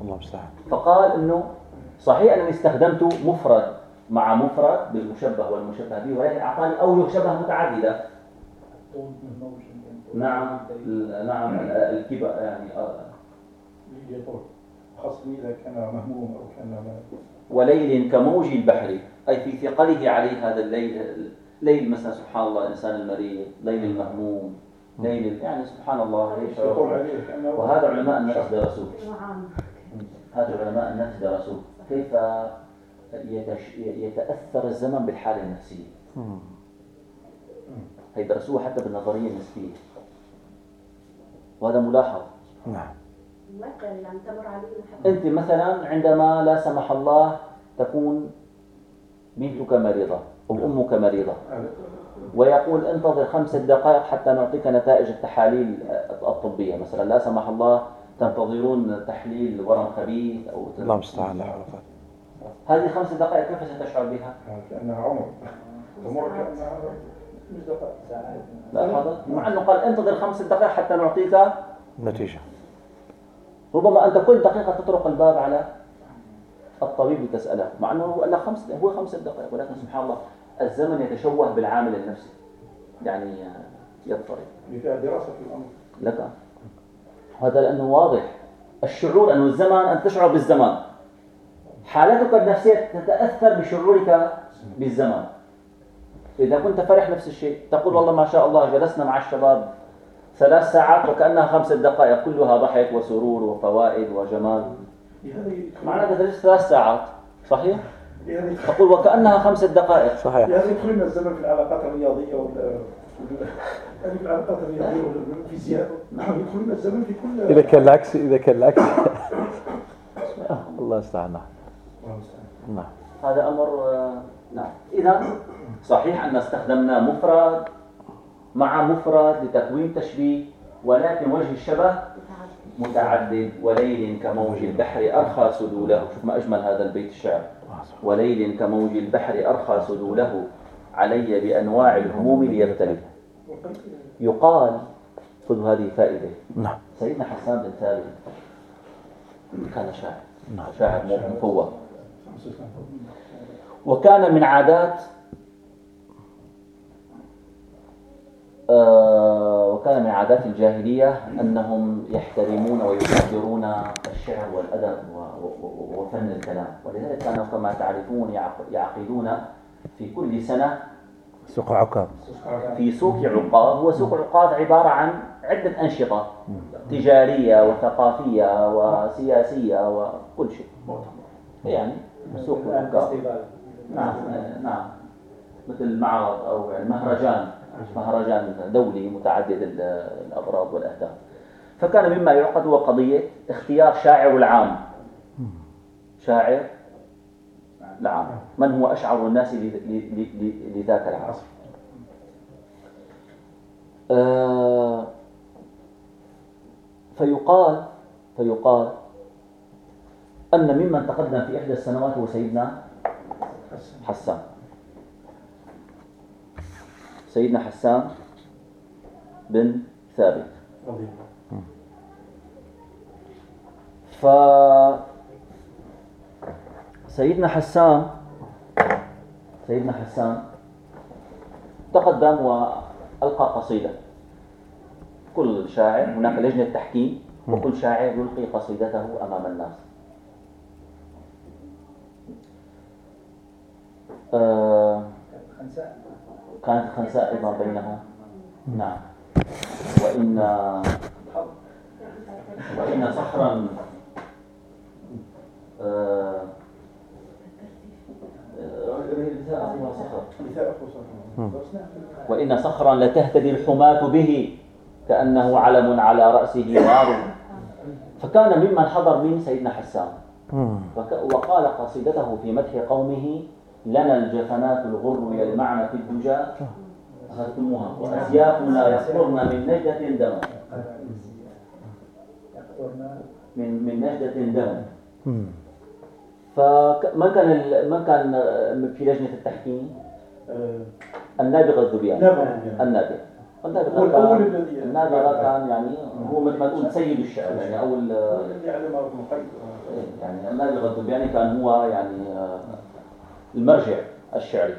الله المستعان. فقال إنه صحيح أنني استخدمت مفرد. مع مفرد بالمشبه والمشبه به ولكن أعطاني اوجه شبه يمكن. نعم ال- نعم. ال- الكبر يعني آه. يطول خاصة إذا كان مهموم أو كان وليل كموج البحر أي في ثقله عليه هذا الليل ليل مثلا سبحان الله الإنسان المريض ليل المهموم ليل يعني سبحان الله كأنه وهذا علماء النفس درسوه. نعم. هذا علماء النفس درسوه. كيف يتش... يتأثر الزمن بالحالة النفسية. أمم. هي درسوها حتى بالنظرية النسبيه وهذا ملاحظ نعم. واقع تمر عليه أنت مثلا عندما لا سمح الله تكون بنتك مريضة أو أمك مريضة. ويقول انتظر خمسة دقائق حتى نعطيك نتائج التحاليل الطبية. مثلا لا سمح الله تنتظرون تحليل ورم خبيث أو الله المستعان لا حول ولا قوة هذه خمس دقائق كيف ستشعر بها؟ كأنها عمر. تمر كأنها خمس دقائق ساعات لاحظت؟ مع أنه قال انتظر خمس دقائق حتى نعطيك النتيجة ربما أنت كل دقيقة تطرق الباب على الطبيب لتسأله. مع أنه هو خمس هو خمس دقائق ولكن سبحان الله الزمن يتشوه بالعامل النفسي. يعني يضطرب. اللي فيها دراسة في الأمر. لك. هذا لأنه واضح. الشعور أنه الزمن أن تشعر بالزمان. حالتك النفسية تتأثر بشعورك بالزمان إذا كنت فرح نفس الشيء تقول والله ما شاء الله جلسنا مع الشباب ثلاث ساعات وكأنها خمس دقائق كلها ضحك وسرور وفوائد وجمال. هذه معناتها جلست ثلاث ساعات صحيح؟ هذه تقول وكأنها خمس دقائق. صحيح. هذه يدخل لنا الزمن في العلاقات الرياضية ولا هذه في العلاقات الرياضية ولا الفيزياء نعم يدخل لنا الزمن في كل إذا كان العكس إذا كان العكس. *laughs* الله المستعان نعم. هذا أمر آه، نعم. إذا صحيح أن استخدمنا مفرد مع مفرد لتكوين تشبيه ولكن وجه الشبه متعدد وليل كموج البحر أرخى سدوله. شوف ما أجمل هذا البيت الشعر. وليل كموج البحر أرخى سدوله علي بأنواع الهموم ليبتلي. يقال خذوا هذه فائدة نعم. سيدنا حسان بن ثابت كان شاعر. نعم. شاعر مفوه وكان من عادات آه، وكان من عادات الجاهلية أنهم يحترمون ويقدرون الشعر والأدب وفن الكلام. ولذلك كانوا كما تعرفون يعق- يعقدون في كل سنة سوق عكاظ في سوق عقاب هو سوق عقاب عبارة عن عدة أنشطة تجارية وثقافية وسياسية وكل شيء. يعني سوق فيستيفال. نعم نعم. مثل معرض أو يعني مهرجان مهرجان دولي متعدد ال- الأغراض والأهداف. فكان مما يعقد هو قضية اختيار شاعر العام. شاعر العام. من هو أشعر الناس لذاك العصر آه، فيقال فيقال أن ممن تقدم في إحدى السنوات هو سيدنا حسان. سيدنا حسان بن ثابت. ف سيدنا حسان سيدنا حسان تقدم وألقى قصيدة. كل شاعر هناك لجنة تحكيم وكل شاعر يلقي قصيدته أمام الناس آه خنساء كانت خنساء أيضا بينهم نعم. وإن وإن صخرا آه، آه،. وإن صخرا لتهتدي الحماة به كأنه علم على رأسه نار. فكان ممن حضر من سيدنا حسان. وقال قصيدته في مدح قومه لنا الجفنات الغر يلمعن في الدجى أخذتموها. وأسيافنا يقطرن من نجدة دما من من نجدة دما. فمن كان من كان في لجنة التحكيم؟ النابغة الذبياني النابغة النابغة كان الذي- النابغة كان يعني هو مثل ما تقول سيد الشعر يعني أول الذي علم ابن القيم يعني النابغة الذبياني كان هو يعني آه، المرجع الشعري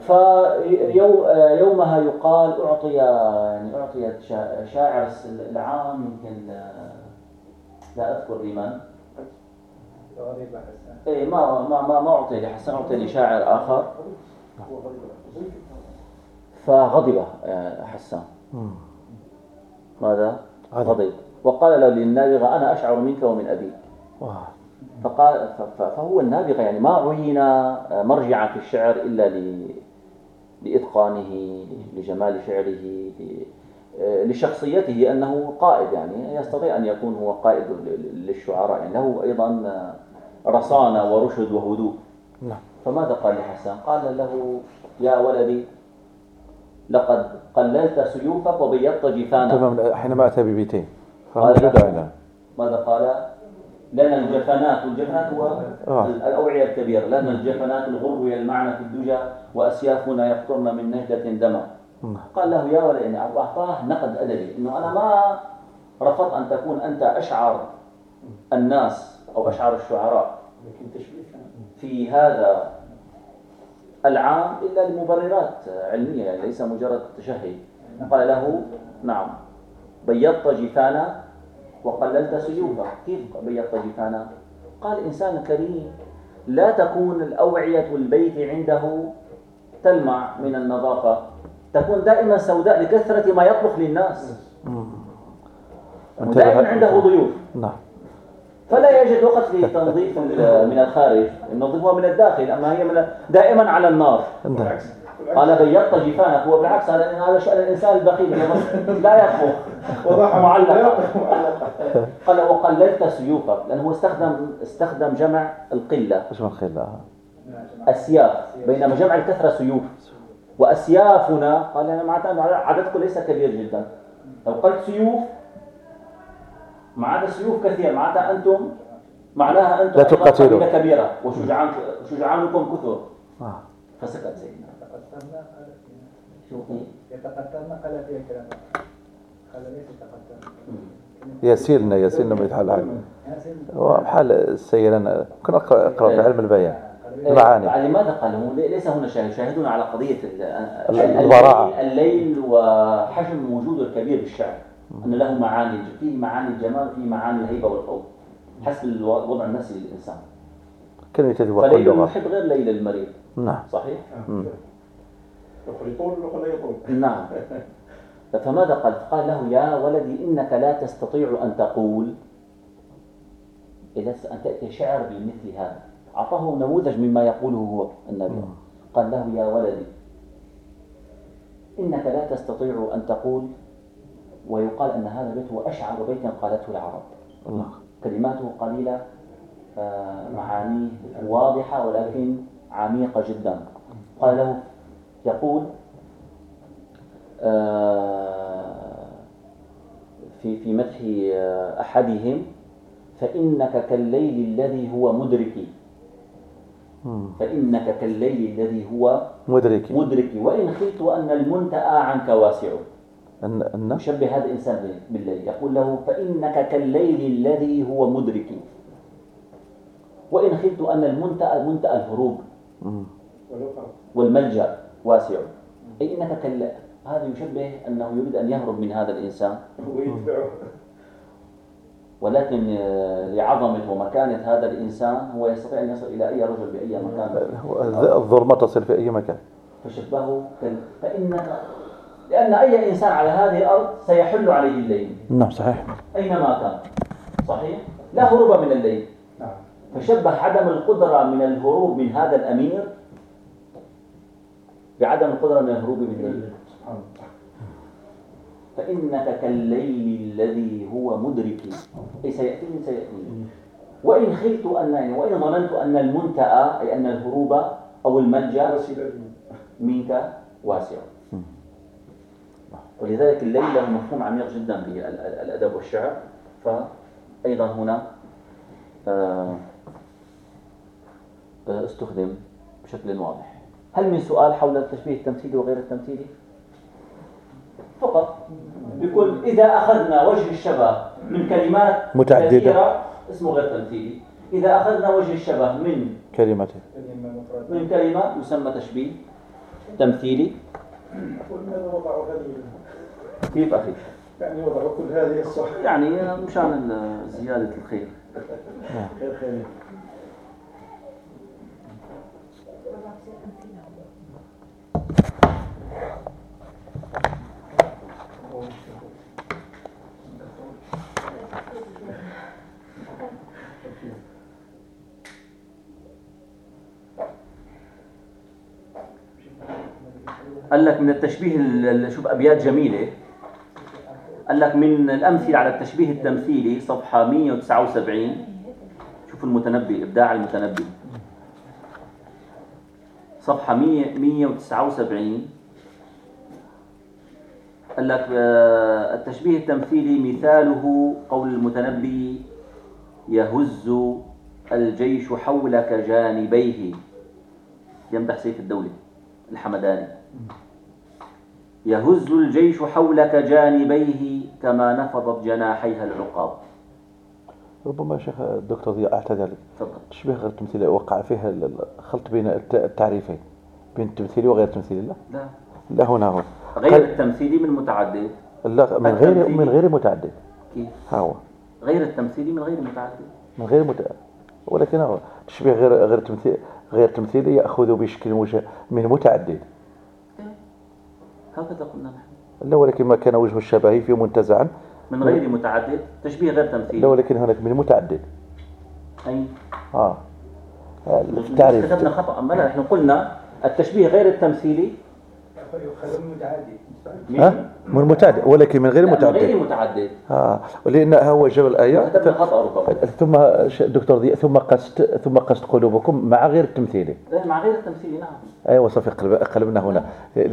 فيومها يقال أعطي يعني أعطيت شا- شاعر العام يمكن لا- لا أذكر لمن إيه ما ما ما ما أعطي لحسن أعطي لشاعر آخر فغضب آه، حسان. ماذا؟ غضب. وقال له للنابغة أنا أشعر منك ومن أبيك. فقال فهو النابغة يعني ما عين آه، مرجعا في الشعر إلا لإتقانه لجمال شعره آه، لشخصيته أنه قائد يعني يستطيع أن يكون هو قائد للشعراء. يعني له أيضا آه، رصانة ورشد وهدوء. نعم. فماذا قال لحسان؟ قال له يا ولدي لقد قللت سيوفك وبيضت جفانك. حينما أتى ببيتين قال ماذا قال؟ لنا الجفنات والجفنات هو آه. الأوعية الكبيرة لنا الجفنات الغر يلمعن في الدجى وأسيافنا يقطرن من نجدة دما. قال له يا ولد يعني أعطاه نقد أدبي إنه أنا ما رفضت أن تكون أنت أشعر الناس أو أشعر الشعراء في هذا العام إلا لمبررات علمية يعني ليس مجرد تشهي قال له نعم بيضت جفانا وقللت سيوفك كيف بيضت جفانا قال إنسان كريم لا تكون الأوعية البيت عنده تلمع من النظافة. تكون دائما سوداء لكثرة ما يطبخ للناس. ودائما عنده ضيوف. نعم. فلا يوجد وقت لتنظيف من الخارج. ينظفها من الداخل أما هي من دائما على النار. نعم. قال بيضت جفانك. هو بالعكس هذا هذا شأن الإنسان البخيل. لا يطبخ. *laughs* معلقة. قال وقللت سيوفك. لأنه استخدم استخدم جمع القلة. إيش لا أسياف. بينما جمع الكثرة سيوف. وأسيافنا قال أنا معناتها أنه عددكم ليس كبير جدا. لو قلت سيوف عدا سيوف كثير. معناتها أنتم معناها أنتم لا تقاتلوا. وشجعان وشجعانكم كثر. آه. فسكت سيدنا. تقدمنا قال شو هي؟ يتقدم نقل فيها كلام قال ليس لنا ياسين لما يتحل حاجة بحال السير أنا ممكن اقرا اقرا في علم البيان إيه، المعاني. يعني لماذا قال هو لي- ليس هنا شاهد شاهدنا على قضية البراعة. الليل وحجم وجوده الكبير بالشعر أن له معاني فيه معاني الجمال فيه معاني الهيبة والخوف حسب الوضع النفسي للإنسان كلمة كل فليل المحب غير ليل المريض نعم صحيح؟ مم. يطول لا نعم. فماذا قال؟ قال له يا ولدي إنك لا تستطيع أن تقول. إذا أن تأتي شعر بمثل هذا. أعطاه نموذج مما يقوله هو النبي. قال له يا ولدي إنك لا تستطيع أن تقول. ويقال أن هذا البيت هو أشعر بيت قالته العرب. الله. كلماته قليلة آه، معانيه واضحة ولكن عميقة جدا. قال له يقول آه، في في مدح آه، أحدهم فإنك كالليل الذي هو مدركي. فإنك كالليل الذي هو مدركي. مدركي. وإن خلت أن المنتأى عنك واسع. أن أن؟ يشبه هذا الإنسان بالليل. يقول له فإنك كالليل الذي هو مدركي. وإن خلت أن المنتأى منتأى الهروب. والملجأ. واسع. أي إنك كال هذا يشبه أنه يريد أن يهرب من هذا الإنسان. ولكن آه، لعظمة ومكانة هذا الإنسان هو يستطيع أن يصل إلى أي رجل بأي مكان. الظ- الظلمة تصل في أي مكان. فشبهه كال... فإنك لأن أي إنسان على هذه الأرض سيحل عليه الليل. نعم صحيح. أينما كان. صحيح؟ لا هروب من الليل. نعم. فشبه عدم القدرة من الهروب من هذا الأمير بعدم القدرة من الهروب من الليل سبحان الله. فإنك كالليل الذي هو مدركي أي سيأتيني سيأتيني. وإن خلت أن يعني وإن ظننت أن المنتأى أي أن الهروب أو الملجأ منك واسع. ولذلك الليل له مفهوم عميق جدا بالأدب والشعر. فأيضا هنا آه، آه، استخدم بشكل واضح. هل من سؤال حول التشبيه التمثيلي وغير التمثيلي؟ فقط. بكل إذا أخذنا وجه الشبه من كلمات متعددة. كثيرة اسمه غير تمثيلي. إذا أخذنا وجه الشبه من كلمة مفردة من كلمة يسمى تشبيه تمثيلي. وضعوا هذه كيف أخي؟ يعني وضعوا كل هذه الصح. يعني مشان زيادة الخير. خير خير. قال لك من التشبيه ال- ال- شوف أبيات جميلة. قال لك من الأمثلة على التشبيه التمثيلي صفحة 179 شوف المتنبي إبداع المتنبي. 100 179 قال لك آه، التشبيه التمثيلي مثاله قول المتنبي يهز الجيش حولك جانبيه. يمدح سيف الدولة الحمداني. يهز الجيش حولك جانبيه كما نفضت جناحيها العقاب. ربما شيخ الدكتور ضياء أعتذر لك. تفضل. تشبيه غير تمثيلي وقع فيها ال- ال- الخلط بين الت- التعريفين بين التمثيلي وغير التمثيلي لا؟ لا. لا هنا هو. غير التمثيلي من متعدد. لا من غير. من غير متعدد. كيف؟ هو. غير التمثيلي من غير متعدد. من غير متعدد ولكن هو تشبيه غير غير تمثيل غير تمثيلي يأخذ بشكل من متعدد. هكذا قلنا نحن. لا ولكن ما كان وجه الشبه فيه منتزعا من غير متعدد تشبيه غير لا تمثيلي ولكن هناك من متعدد. أي. آه. التعريف كتبنا خطأ. أما لا نحن قلنا التشبيه غير التمثيلي من متعدد ها؟ من متعدد ولكن من غير لا، من غير متعدد. متعدد. آه ولان هو جاب الآية ثم دكتور ضياء ثم قست ثم قست قلوبكم مع غير التمثيلي لا، مع غير التمثيلي نعم. أيوه صافي قلب- قلبنا هنا.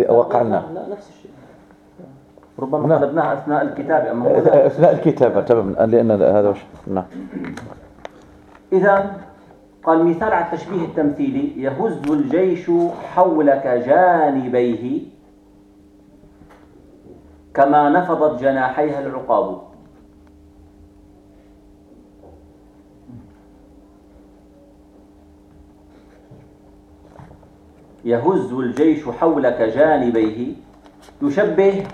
وقعنا. لا نفس الشيء. ربما نعم. قلبناها أثناء الكتابة أما هو لا. أثناء الكتابة تمام. لأن هذا وش نعم. إذا قال مثال على التشبيه التمثيلي. يهز الجيش حولك جانبيه كما نفضت جناحيها العقاب. يهز الجيش حولك جانبيه. يشبه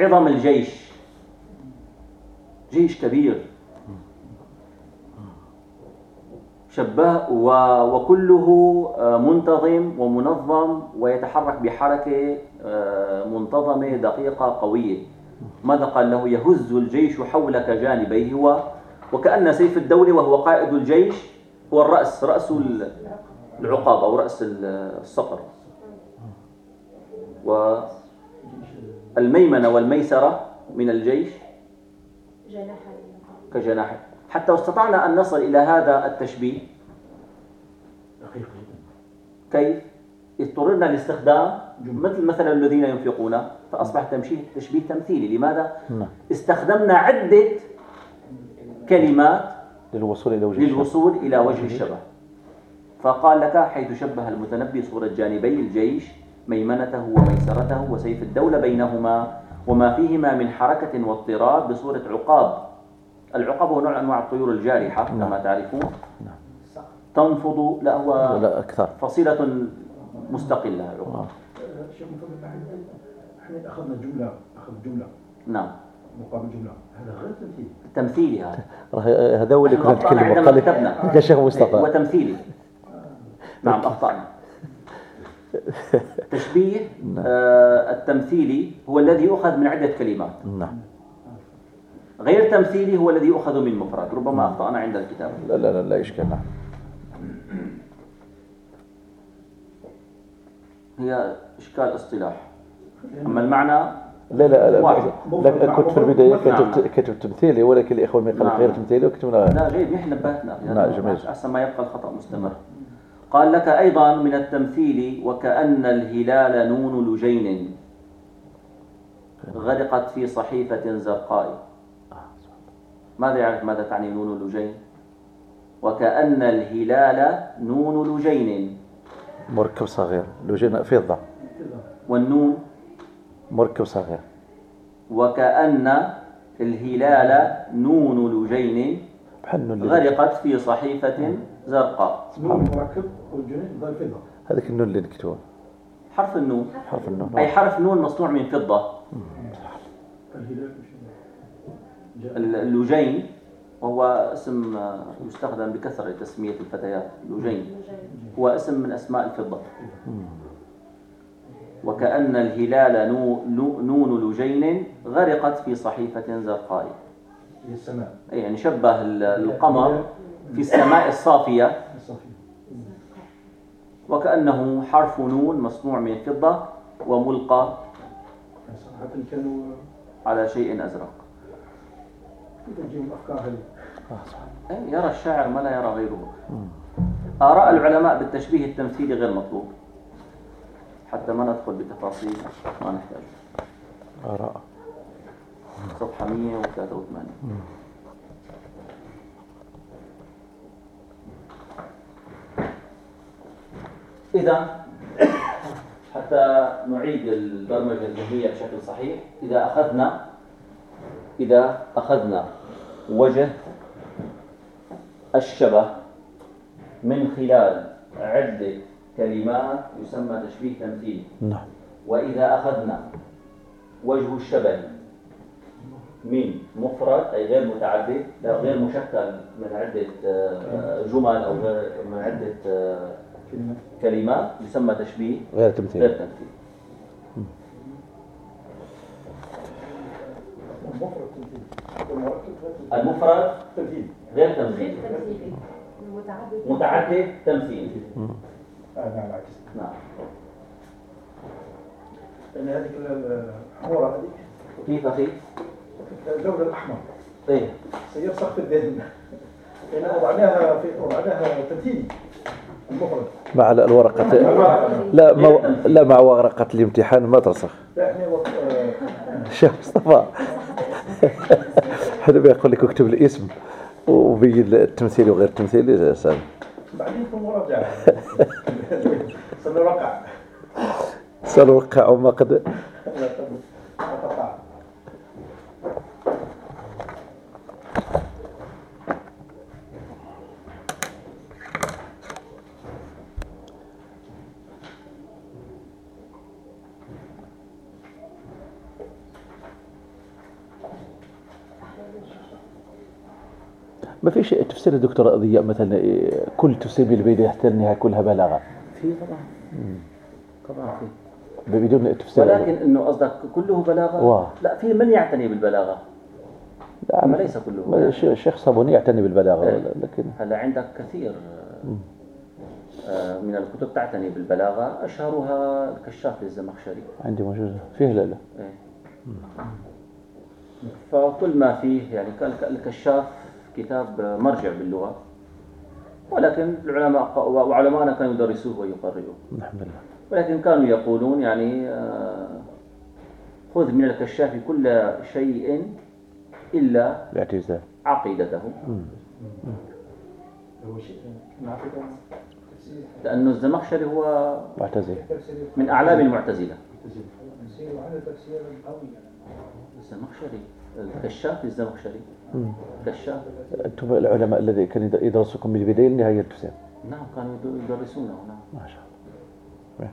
عظم الجيش. جيش كبير. شبه وكله آه، منتظم ومنظم ويتحرك بحركة آه، منتظمة دقيقة قوية. ماذا قال له؟ يهز الجيش حولك جانبيه هو وكأن سيف الدولة وهو قائد الجيش هو الرأس رأس العقاب أو رأس الصقر والميمنة والميسرة من الجيش كجناح حتى استطعنا أن نصل إلى هذا التشبيه. كيف؟ اضطررنا لاستخدام مثل مثلا الذين ينفقون فأصبح تمشيه تشبيه تمثيلي. لماذا؟ نعم. استخدمنا عدة كلمات للوصول إلى وجه للوصول إلى وجه الشبه. فقال لك حيث شبه المتنبي صورة جانبي الجيش ميمنته وميسرته وسيف الدولة بينهما وما فيهما من حركة واضطراب بصورة عقاب. العقاب هو نوع من أنواع الطيور الجارحة كما نعم. تعرفون. نعم. تنفض لا هو لا أكثر. فصيلة مستقلة العقاب. شيخ إحنا أخذنا جملة أخذ جملة. نعم. مقابل جملة. هذا غير تمثيلي. تمثيلي هذا. هذا هو اللي كنا نتكلم قال *laughs* يا شيخ مصطفى. وتمثيلي نعم أخطأنا. *laughs* تشبيه نعم. آه التمثيلي هو الذي يؤخذ من عدة كلمات. نعم. غير تمثيلي هو الذي يؤخذ من مفرد ربما نعم. أخطأنا عند الكتاب لا لا لا, لا إشكال. نعم. هي إشكال اصطلاح. أما المعنى لا لا لا, لا كنت في البداية كتبت كتبت تمثيلي ولكن الإخوة ما قالوا غير تمثيلي وكتبنا لا جيد نحن نبهتنا. نعم جميل. أحسن ما يبقى الخطأ مستمر. قال لك أيضا من التمثيل وكأن الهلال نون لجين غرقت في صحيفة زرقاء. ماذا يعرف ماذا تعني نون لجين؟ وكأن الهلال نون لجين. مركب صغير. لجين فضة. والنون؟ مركب صغير. وكأن الهلال نون لجين. غرقت في صحيفة زرقاء. نون مركب واللجين فضة. هذاك النون اللي نكتبه حرف النون. حرف النون. أي حرف نون مصنوع من فضة. اللوجين وهو اسم يستخدم بكثرة لتسمية الفتيات لوجين هو اسم من أسماء الفضة. وكأن الهلال نون لجين غرقت في صحيفة زرقاء. السماء يعني شبه القمر في السماء الصافية. وكأنه حرف نون مصنوع من فضة وملقى على شيء أزرق. يرى الشاعر ما لا يرى غيره. آراء العلماء بالتشبيه التمثيلي غير مطلوب. حتى ما ندخل بتفاصيل ما نحتاج. آراء. صفحة 183 إذا حتى نعيد البرمجة الذهنية بشكل صحيح إذا أخذنا إذا أخذنا وجه الشبه من خلال عدة كلمات يسمى تشبيه تمثيلي نعم. وإذا أخذنا وجه الشبه من مفرد أي غير متعدد غير مشكل من عدة آه، جمل أو غير من عدة آه، كلمات يسمى تشبيه غير تمثيل. غير تمثيل. المفرد غير تمثيل متعدد تمثيل نعم لأن هذه الحمورة هذه. كيف أخي؟ اللون الأحمر. إيه. سير سقف الذهن. لأن وضعناها في وضعناها تمثيلي. المفرد. مع الورقة. لا ما لا. مع ورقة الامتحان ما ترسخ لا إحنا شيخ مصطفى؟ هذا بيقول لك اكتب الاسم وبين التمثيلي وغير التمثيلي سامي بعدين في مراجعة. *laughs* سنوقع سنوقع وما قد ما فيش تفسير الدكتور ضياء مثلا إيه، كل تفسير بالبداية حتى النهاية كلها بلاغة؟ في طبعا. طبعا في. بدون تفسير. ولكن إنه قصدك كله بلاغة؟ واه. لا في من يعتني بالبلاغة؟ لا، أما ليس كله ما- الش- الشيخ صابوني يعتني بالبلاغة إيه. لكن هلأ عندك كثير. آه، من الكتب تعتني بالبلاغة أشهرها الكشاف للزمخشري عندي موجودة فيه لا لا. إيه. فكل ما فيه يعني الكشاف كتاب مرجع باللغة. ولكن العلماء وعلماءنا كانوا يدرسوه ويقرئوه. الحمد لله. ولكن كانوا يقولون يعني آه، خذ من الكشاف كل شيء إلا الاعتزال. عقيدته لأنه الزمخشري هو معتزل. من أعلام المعتزلة. الزمخشري الكشاف الزمخشري. كشاف أنتم العلماء الذي كان يد- يدرسكم من البداية للنهاية التفسير نعم كانوا يدرسونه. نعم. ما شاء الله.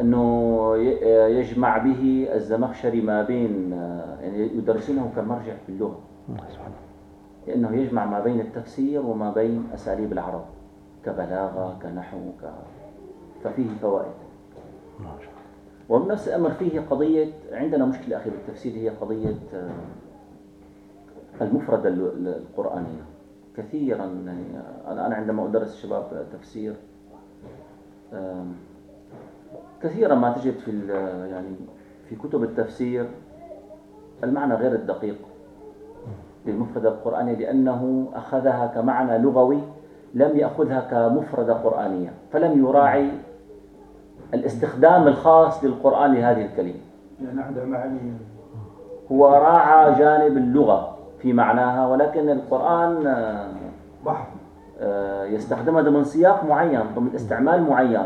أنه ي- يجمع به الزمخشري ما بين آه، يعني يدرسونه كمرجع في اللغة. سبحان الله. لأنه يجمع ما بين التفسير وما بين أساليب العرب كبلاغة كنحو ك... ففيه فوائد. ما شاء الله. وبنفس الأمر فيه قضية عندنا مشكلة أخي بالتفسير هي قضية آه، المفردة ال- القرآنية كثيرا يعني أنا عندما أدرس الشباب تفسير كثيرا ما تجد في يعني في كتب التفسير المعنى غير الدقيق للمفردة القرآنية لأنه أخذها كمعنى لغوي لم يأخذها كمفردة قرآنية فلم يراعي الاستخدام الخاص للقرآن لهذه الكلمة. يعني هو راعى جانب اللغة. في معناها ولكن القرآن آه، آه، يستخدمها ضمن سياق معين ضمن استعمال معين.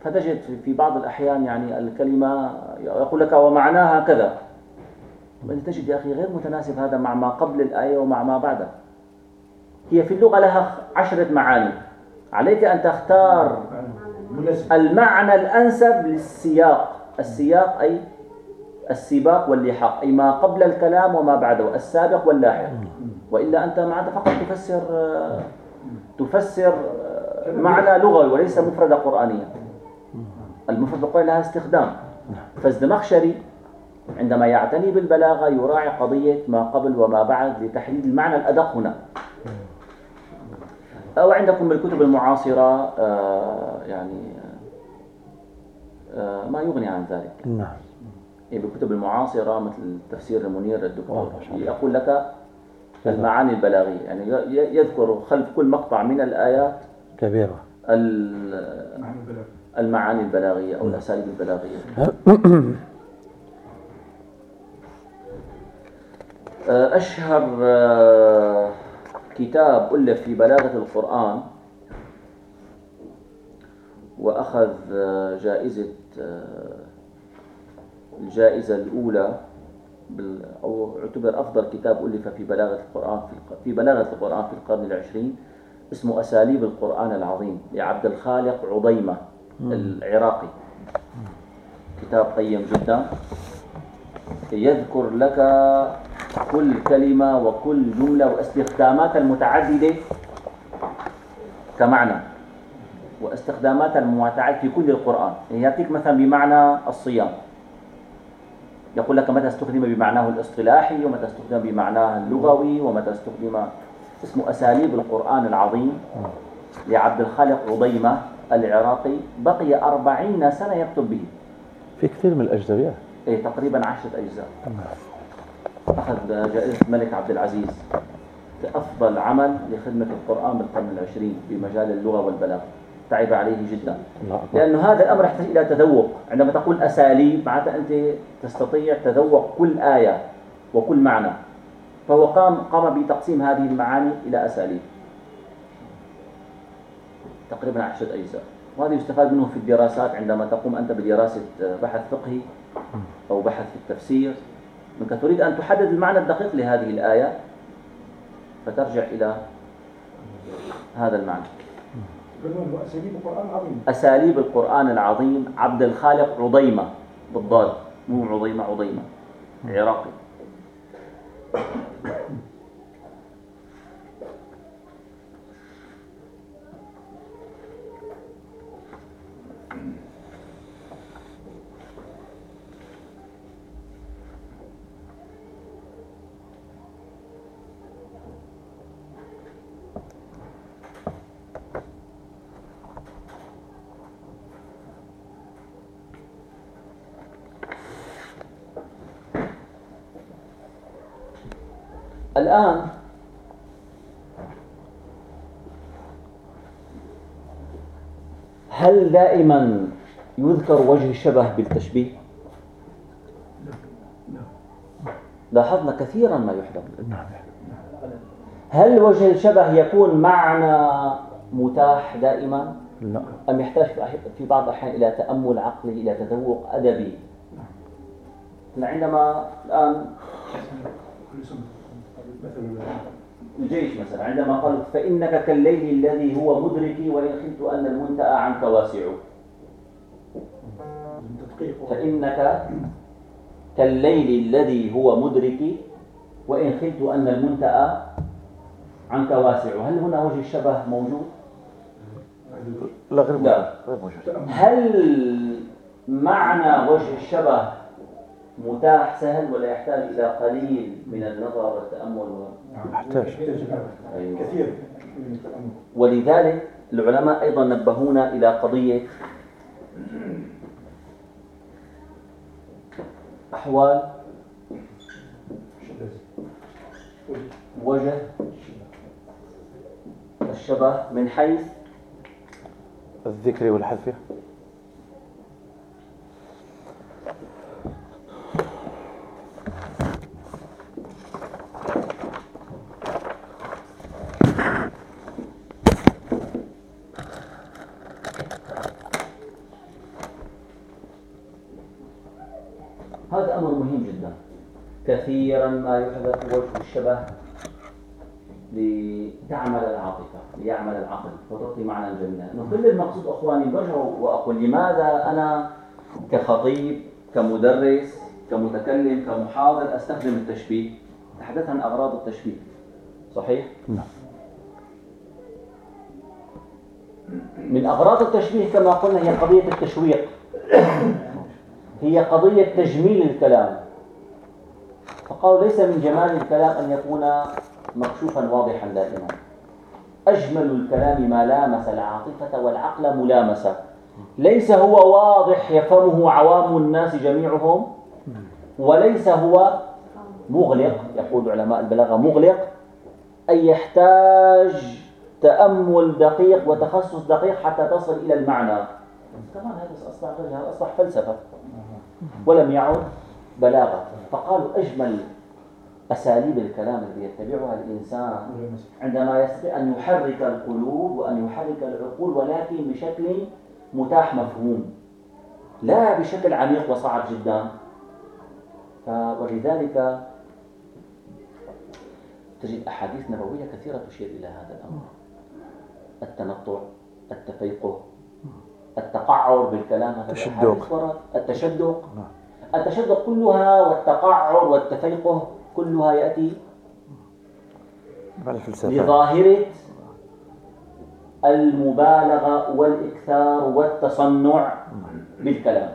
فتجد في- بعض الأحيان يعني الكلمة يقول لك ومعناها كذا. وأنت تجد يا أخي غير متناسب هذا مع ما قبل الآية ومع ما بعدها هي في اللغة لها عشرة معاني. عليك أن تختار المعنى الأنسب للسياق. السياق أي السباق واللحاق أي ما قبل الكلام وما بعده السابق واللاحق. وإلا أنت ما أنت فقط تفسر آه، تفسر آه، معنى لغوي وليس مفردة قرآنية. المفردة القرآنية لها استخدام. فالزمخشري عندما يعتني بالبلاغة يراعي قضية ما قبل وما بعد لتحديد المعنى الأدق هنا. أو عندكم بالكتب المعاصرة آه، يعني آه، ما يغني عن ذلك. نعم. يعني بالكتب المعاصرة مثل تفسير المنير الدكتور والله ما شاء الله. يقول لك المعاني البلاغية يعني ي- يذكر خلف كل مقطع من الآيات كبيرة. المعاني البلاغية. أو الأساليب البلاغية. *coughs* آه، أشهر آه، كتاب ألف في بلاغة القرآن وأخذ آه، جائزة الجائزة الأولى أو اعتبر أفضل كتاب ألف في بلاغة القرآن في في بلاغة القرآن في القرن العشرين اسمه أساليب القرآن العظيم لعبد الخالق عضيمة العراقي. كتاب قيم جدا. يذكر لك كل كلمة وكل جملة واستخدامات المتعددة كمعنى واستخدامات المتعددة في كل القرآن. يأتيك مثلا بمعنى الصيام. يقول لك متى استخدم بمعناه الاصطلاحي ومتى استخدم بمعناه اللغوي ومتى استخدم اسمه أساليب القرآن العظيم. لعبد الخالق عضيمة العراقي بقي أربعين سنة يكتب به. في كثير من الأجزاء. إيه تقريبا عشرة أجزاء. أخذ جائزة الملك عبد العزيز. كأفضل عمل لخدمة القرآن بالقرن العشرين بمجال اللغة والبلاغة. تعب عليه جدا. لأنه هذا الأمر يحتاج إلى تذوق. عندما تقول أساليب معناتها أنت تستطيع تذوق كل آية وكل معنى. فهو قام قام بتقسيم هذه المعاني إلى أساليب. تقريبا عشرة أجزاء. وهذا يستفاد منه في الدراسات. عندما تقوم أنت بدراسة بحث فقهي أو بحث في التفسير أنك تريد أن تحدد المعنى الدقيق لهذه الآية فترجع إلى هذا المعنى. اساليب القرآن العظيم. أساليب القرآن العظيم. عبد الخالق عضيمة بالضاد. مو عضيمة عضيمة. عراقي. الآن. هل دائما يذكر وجه الشبه بالتشبيه؟ لاحظنا كثيرا ما يحدث هل وجه الشبه يكون معنى متاح دائما؟ لا. أم يحتاج في بعض الأحيان إلى تأمل عقلي إلى تذوق أدبي؟ عندما الآن الجيش مثلا عندما قال فإنك كالليل الذي هو مدركي وإن خلت أن المنتأى عنك واسع. فإنك كالليل الذي هو مدركي وإن خلت أن المنتأى عنك واسع. هل هنا وجه الشبه موجود؟ لا غير لا. موجود غير موجود. هل معنى وجه الشبه متاح سهل ولا يحتاج إلى قليل من النظر والتأمل؟ و... يحتاج. أيوة. كثير ولذلك العلماء أيضا نبهونا إلى قضية أحوال وجه الشبه من حيث الذكر والحذف. هذا أمر مهم جدا. كثيرا ما يحدث وجه الشبه لتعمل العاطفة ليعمل العقل وتعطي معنى جميلا كل المقصود أخواني برجع وأقول لماذا أنا كخطيب كمدرس كمتكلم كمحاضر أستخدم التشبيه؟ تحدث عن أغراض التشبيه. صحيح؟ نعم. من أغراض التشبيه كما قلنا هي قضية التشويق. هي قضية تجميل الكلام. فقالوا ليس من جمال الكلام أن يكون مكشوفا واضحا دائما. أجمل الكلام ما لامس العاطفة والعقل ملامسة. ليس هو واضح يفهمه عوام الناس جميعهم وليس هو مغلق يقول علماء البلاغة مغلق أي يحتاج تأمل دقيق وتخصص دقيق حتى تصل إلى المعنى. كمان هذا أصبح هذا أصبح فلسفة. ولم يعد بلاغة فقالوا أجمل أساليب الكلام الذي يتبعها الإنسان عندما يستطيع أن يحرك القلوب وأن يحرك العقول ولكن بشكل متاح مفهوم. لا بشكل عميق وصعب جدا. ولذلك تجد أحاديث نبوية كثيرة تشير إلى هذا الأمر. التنطع التفيقه التقعر بالكلام هذا. التشدق. التشدق. نعم. التشدق كلها والتقعر والتفيقه كلها يأتي لظاهرة المبالغة والإكثار والتصنع بالكلام.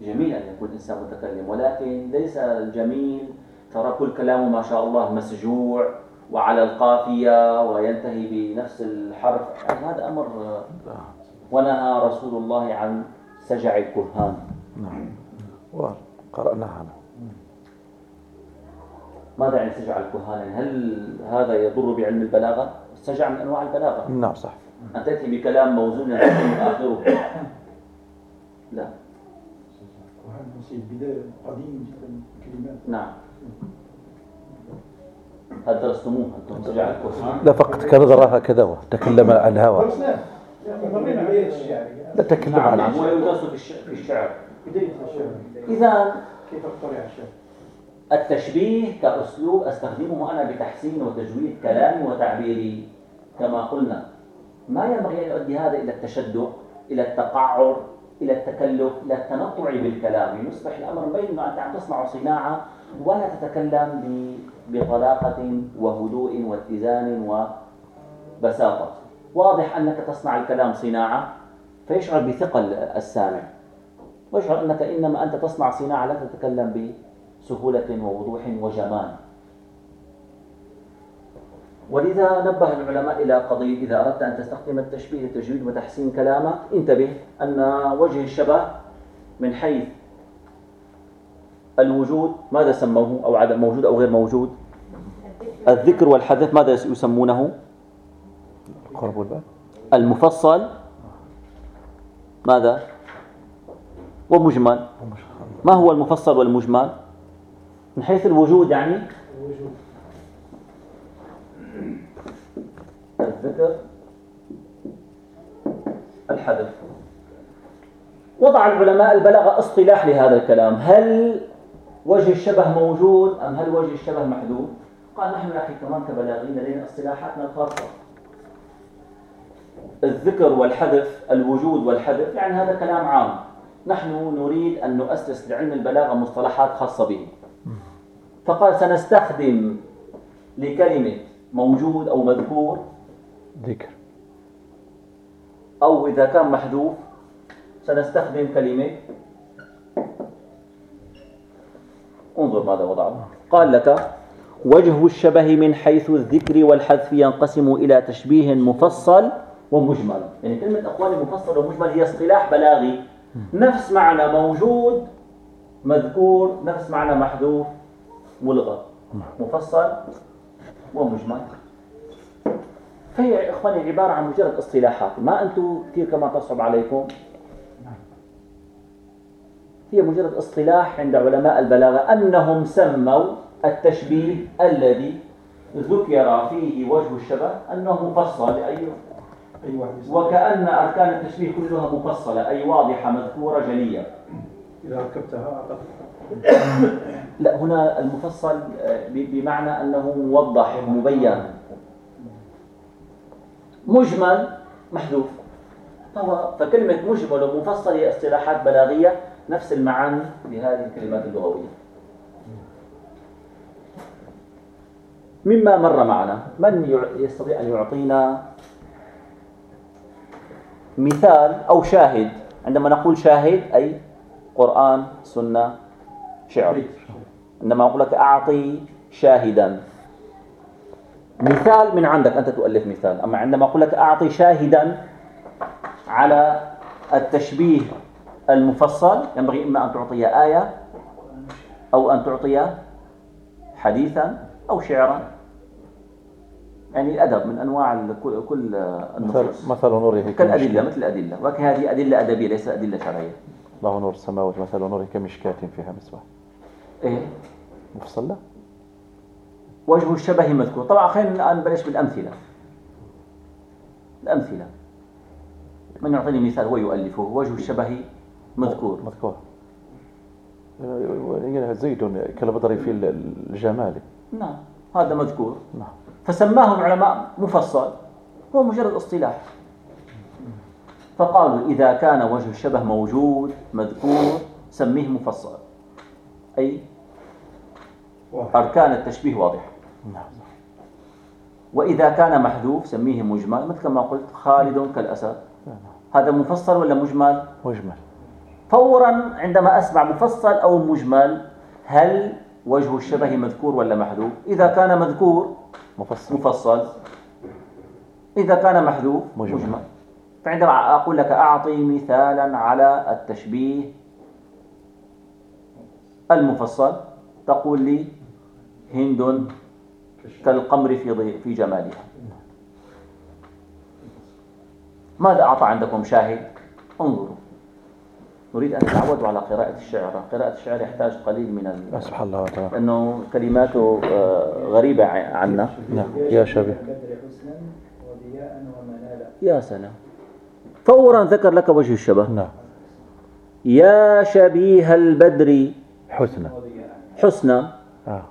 جميل أن يكون الإنسان متكلم ولكن ليس الجميل ترى كل كلامه ما شاء الله مسجوع. وعلى القافية وينتهي بنفس الحرف. يعني هذا أمر ونهى رسول الله عن سجع الكهان. نعم. وقرأناها. ماذا يعني سجع الكهان. يعني هل هذا يضر بعلم البلاغة؟ السجع من أنواع البلاغة. نعم صح. أن تأتي بكلام موزون آخره. لا. وهذا نسيب بداية قديم جدا كلمات. نعم. هل درستموه أنتم سجع الكهان لا فقط كان ظهرها كذا وتكلم عن الشعر لا تكلم نعم عن نعم ويدرس في الش- في الشعر إذا كيف اقترع الشعر التشبيه كأسلوب أستخدمه أنا بتحسين وتجويد كلامي وتعبيري. كما قلنا ما ينبغي أن يؤدي هذا إلى التشدق إلى التقعر. إلى التكلف إلى التنطع بالكلام. يصبح الأمر أنه أنت عم تصنع صناعة ولا تتكلم بطلاقة وهدوء واتزان وبساطة. واضح أنك تصنع الكلام صناعة فيشعر بثقل السامع. ويشعر أنك إنما أنت تصنع صناعة لا تتكلم بسهولة ووضوح وجمال. ولذا نبه العلماء إلى قضية إذا أردت أن تستخدم التشبيه لتجويد وتحسين كلامك انتبه أن وجه الشبه من حيث الوجود ماذا سموه أو عدم موجود أو غير موجود؟ الذكر والحذف ماذا يسمونه؟ المفصل. ماذا؟ ومجمل. ما هو المفصل والمجمل؟ من حيث الوجود يعني؟ الذكر الحذف. وضع العلماء البلاغة اصطلاح لهذا الكلام. هل وجه الشبه موجود أم هل وجه الشبه محدود؟ قال نحن أخي كمان كبلاغين لدينا اصطلاحاتنا الخاصة. الذكر والحذف الوجود والحذف يعني هذا كلام عام. نحن نريد أن نؤسس لعلم البلاغة مصطلحات خاصة به. فقال سنستخدم لكلمة موجود أو مذكور ذكر. أو إذا كان محذوف سنستخدم كلمة. انظر ماذا وضعه. قال لك وجه الشبه من حيث الذكر والحذف ينقسم إلى تشبيه مفصل ومجمل. يعني كلمة أقوال مفصل ومجمل هي اصطلاح بلاغي. نفس معنى موجود مذكور نفس معنى محذوف ملغى. مفصل ومجمل. فهي يا إخواني عبارة عن مجرد اصطلاحات. ما أنتم كثير كما تصعب عليكم. هي مجرد اصطلاح عند علماء البلاغة أنهم سموا التشبيه الذي ذكر فيه وجه الشبه أنه مفصل أي. وكأن أركان التشبيه كلها مفصلة أي واضحة مذكورة جلية. إذا ركبتها لا هنا المفصل آه، بمعنى أنه موضح مبين. مجمل محذوف. فهو فكلمة مجمل ومفصل هي اصطلاحات بلاغية نفس المعاني لهذه الكلمات اللغوية. مما مر معنا من يع- يستطيع أن يعطينا مثال أو شاهد؟ عندما نقول شاهد أي قرآن سنة شعر. عندما أقول لك أعطي شاهدا. مثال من عندك أنت تؤلف مثال. أما عندما أقول لك أعطي شاهدا على التشبيه المفصل ينبغي إما أن تعطي آية أو أن تعطي حديثا أو شعرا. يعني الأدب من أنواع كل- النصوص. مثل مثل نوره كالأدلة مثل الأدلة. وهذه أدلة أدبية ليست أدلة شرعية. الله نور السماوات مثل نوره كمشكاة فيها مصباح. إيه؟ مفصل لا؟ وجه الشبه مذكور. طبعا خلينا الآن نبلش بالأمثلة. الأمثلة. من يعطيني مثال؟ هو يؤلفه. وجه الشبه مذكور. مذكور. يعني زيد كالبدر في الجمال. نعم. هذا مذكور. نعم. فسماه العلماء مفصل. هو مجرد اصطلاح. فقالوا إذا كان وجه الشبه موجود مذكور سميه مفصل. أي؟ أركان التشبيه واضحة. وإذا كان محذوف سميه مجمل مثل ما قلت خالد كالأسد. هذا مفصل ولا مجمل؟ مجمل. فورا عندما أسمع مفصل أو مجمل هل وجه الشبه مذكور ولا محذوف؟ إذا كان مذكور مفصل. مفصل. إذا كان محذوف مجمل. مجمل, فعندما أقول لك أعطي مثالا على التشبيه المفصل تقول لي هند كالقمر في في جمالها. ماذا أعطى عندكم شاهد؟ انظروا. نريد أن نتعودوا على قراءة الشعر. قراءة الشعر يحتاج قليل من ال... سبحان الله وتعالى لأنه كلماته آه، غريبة عنا. نعم. يا شبيه البدر حسنا وضياء ومنالا يا سلام. فورا ذكر لك وجه الشبه. نعم. يا شبيه البدر. حسنى حسنا. آه.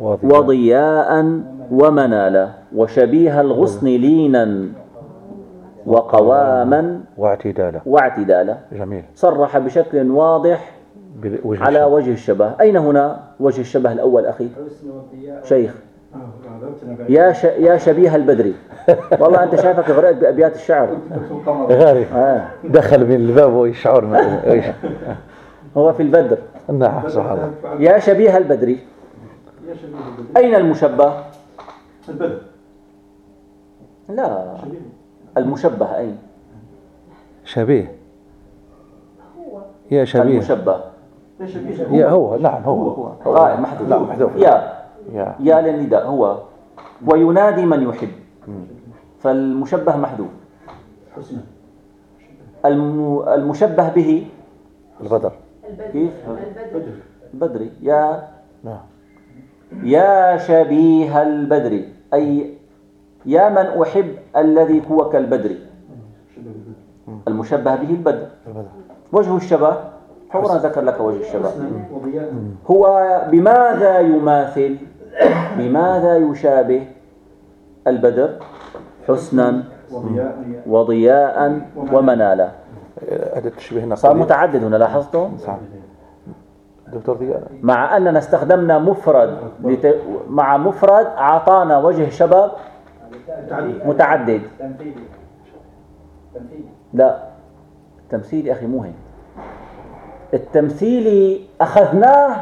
وضياء ومنالا وشبيه الغصن لينا وقواما واعتدالا. واعتدالا. جميل. صرح بشكل واضح بالوجه على الشبه. وجه الشبه. أين هنا وجه الشبه الأول أخي؟ شيخ. يا ش... يا شبيه البدر *laughs* والله أنت شايفك غرقت بأبيات الشعر. غاري آه. دخل من الباب ويشعر. *laughs* *laughs* هو في البدر. نعم سبحان الله. يا شبيه البدر يا شبيه البدر أين المشبه؟ البدر لا. شبيه. المشبه أين؟ شبيه. يا شبيه. المشبه. هي هو نعم هو. هو غائب محذوف. لا محذوف. يا. يا. يا للنداء هو. وينادي من يحب. فالمشبه محذوف. حسنا. الم- المشبه به البدر. البدر كيف؟ البدر. بدري يا. نعم. يا شبيه البدر أي يا من أحب الذي هو كالبدر. المشبه به البدر. وجه الشبه فورا ذكر لك وجه الشبه. هو بماذا يماثل؟ بماذا يشابه البدر حسنا وضياء ومنالا؟ هذا التشبيه هنا صار. متعدد هنا لاحظتم؟ صح دكتور مع أننا استخدمنا مفرد لت... مع مفرد أعطانا وجه شبه متعدد. لا التمثيل يا أخي مو هيك. التمثيلي أخذناه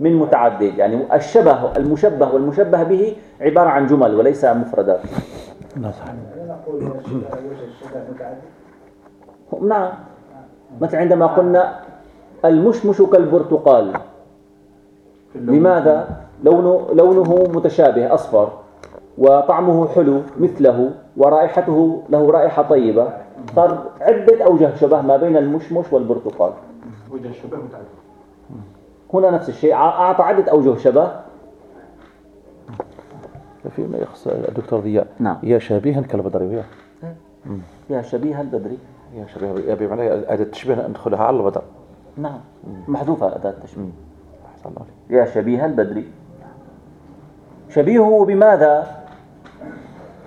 من متعدد يعني الشبه المشبه والمشبه به عبارة عن جمل وليس مفردات. نعم صح هل نقول الشبه وجه الشبه متعدد نعم. مثل عندما قلنا المشمش كالبرتقال. لماذا؟ لونه, لونه متشابه أصفر. وطعمه حلو مثله. ورائحته له رائحة طيبة. صار عدة أوجه شبه ما بين المشمش والبرتقال. وجه الشبه متعدد. هنا نفس الشيء. أعطى عدة أوجه شبه. فيما يخص الدكتور ضياء. نعم. يا شبيها كالبدر وياه. يا شبيه البدري. يا شبيه يا بمعنى هذا التشبيه ندخلها على البدر. نعم. محذوفة أداة التشبيه. أحسن الله. يا شبيه البدر شبيهه بماذا؟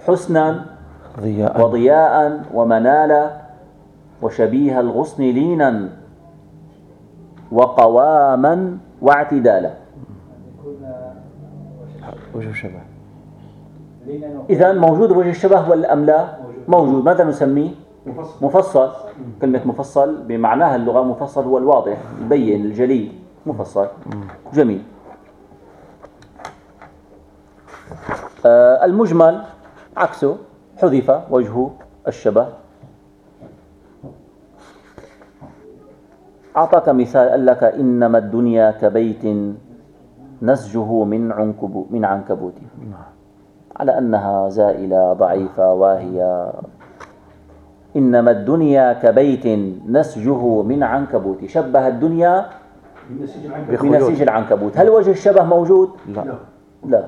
حسنا ضياء. وضياء ومنالا وشبيه الغصن لينا وقواما واعتدالا. وجه الشبه. إذا موجود وجه الشبه ولا أم لا؟ موجود. ماذا نسميه؟ مفصل. مفصل. كلمة مفصل بمعناها اللغة مفصل هو الواضح البين الجلي مفصل. جميل. آه المجمل عكسه حذف وجه الشبه. أعطاك مثال قال لك إنما الدنيا كبيت نسجه من عنكبو من عنكبوت. على أنها زائلة ضعيفة واهية. إنما الدنيا كبيت نسجه من عنكبوت شبه الدنيا. بنسيج العنكبوت هل وجه الشبه موجود؟ لا لا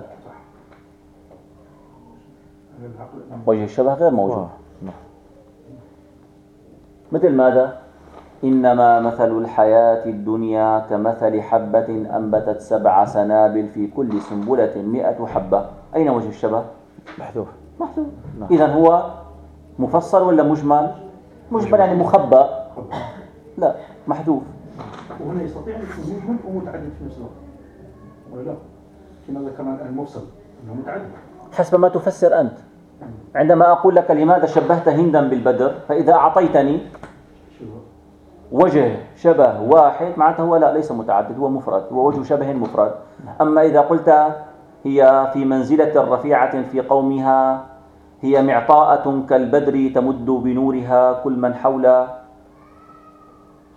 وجه الشبه غير موجود. نعم. مثل ماذا؟ إنما مثل الحياة الدنيا كمثل حبة أنبتت سبع سنابل في كل سنبلة مئة حبة أين وجه الشبه؟ محذوف محذوف إذا هو مفصل ولا مجمل؟ مجمل يعني مخبأ لا محذوف وهنا يستطيع أن يكون مجمل ومتعدد في نفس الوقت ولا لا؟ كما ذكرنا المفصل أنه متعدد حسب ما تفسر أنت عندما أقول لك لماذا شبهت هندا بالبدر فإذا أعطيتني؟ وجه شبه واحد معناته هو لا ليس متعدد هو مفرد هو وجه شبه مفرد أما إذا قلت هي في منزلة رفيعة في قومها هي معطاءة كالبدر تمد بنورها كل من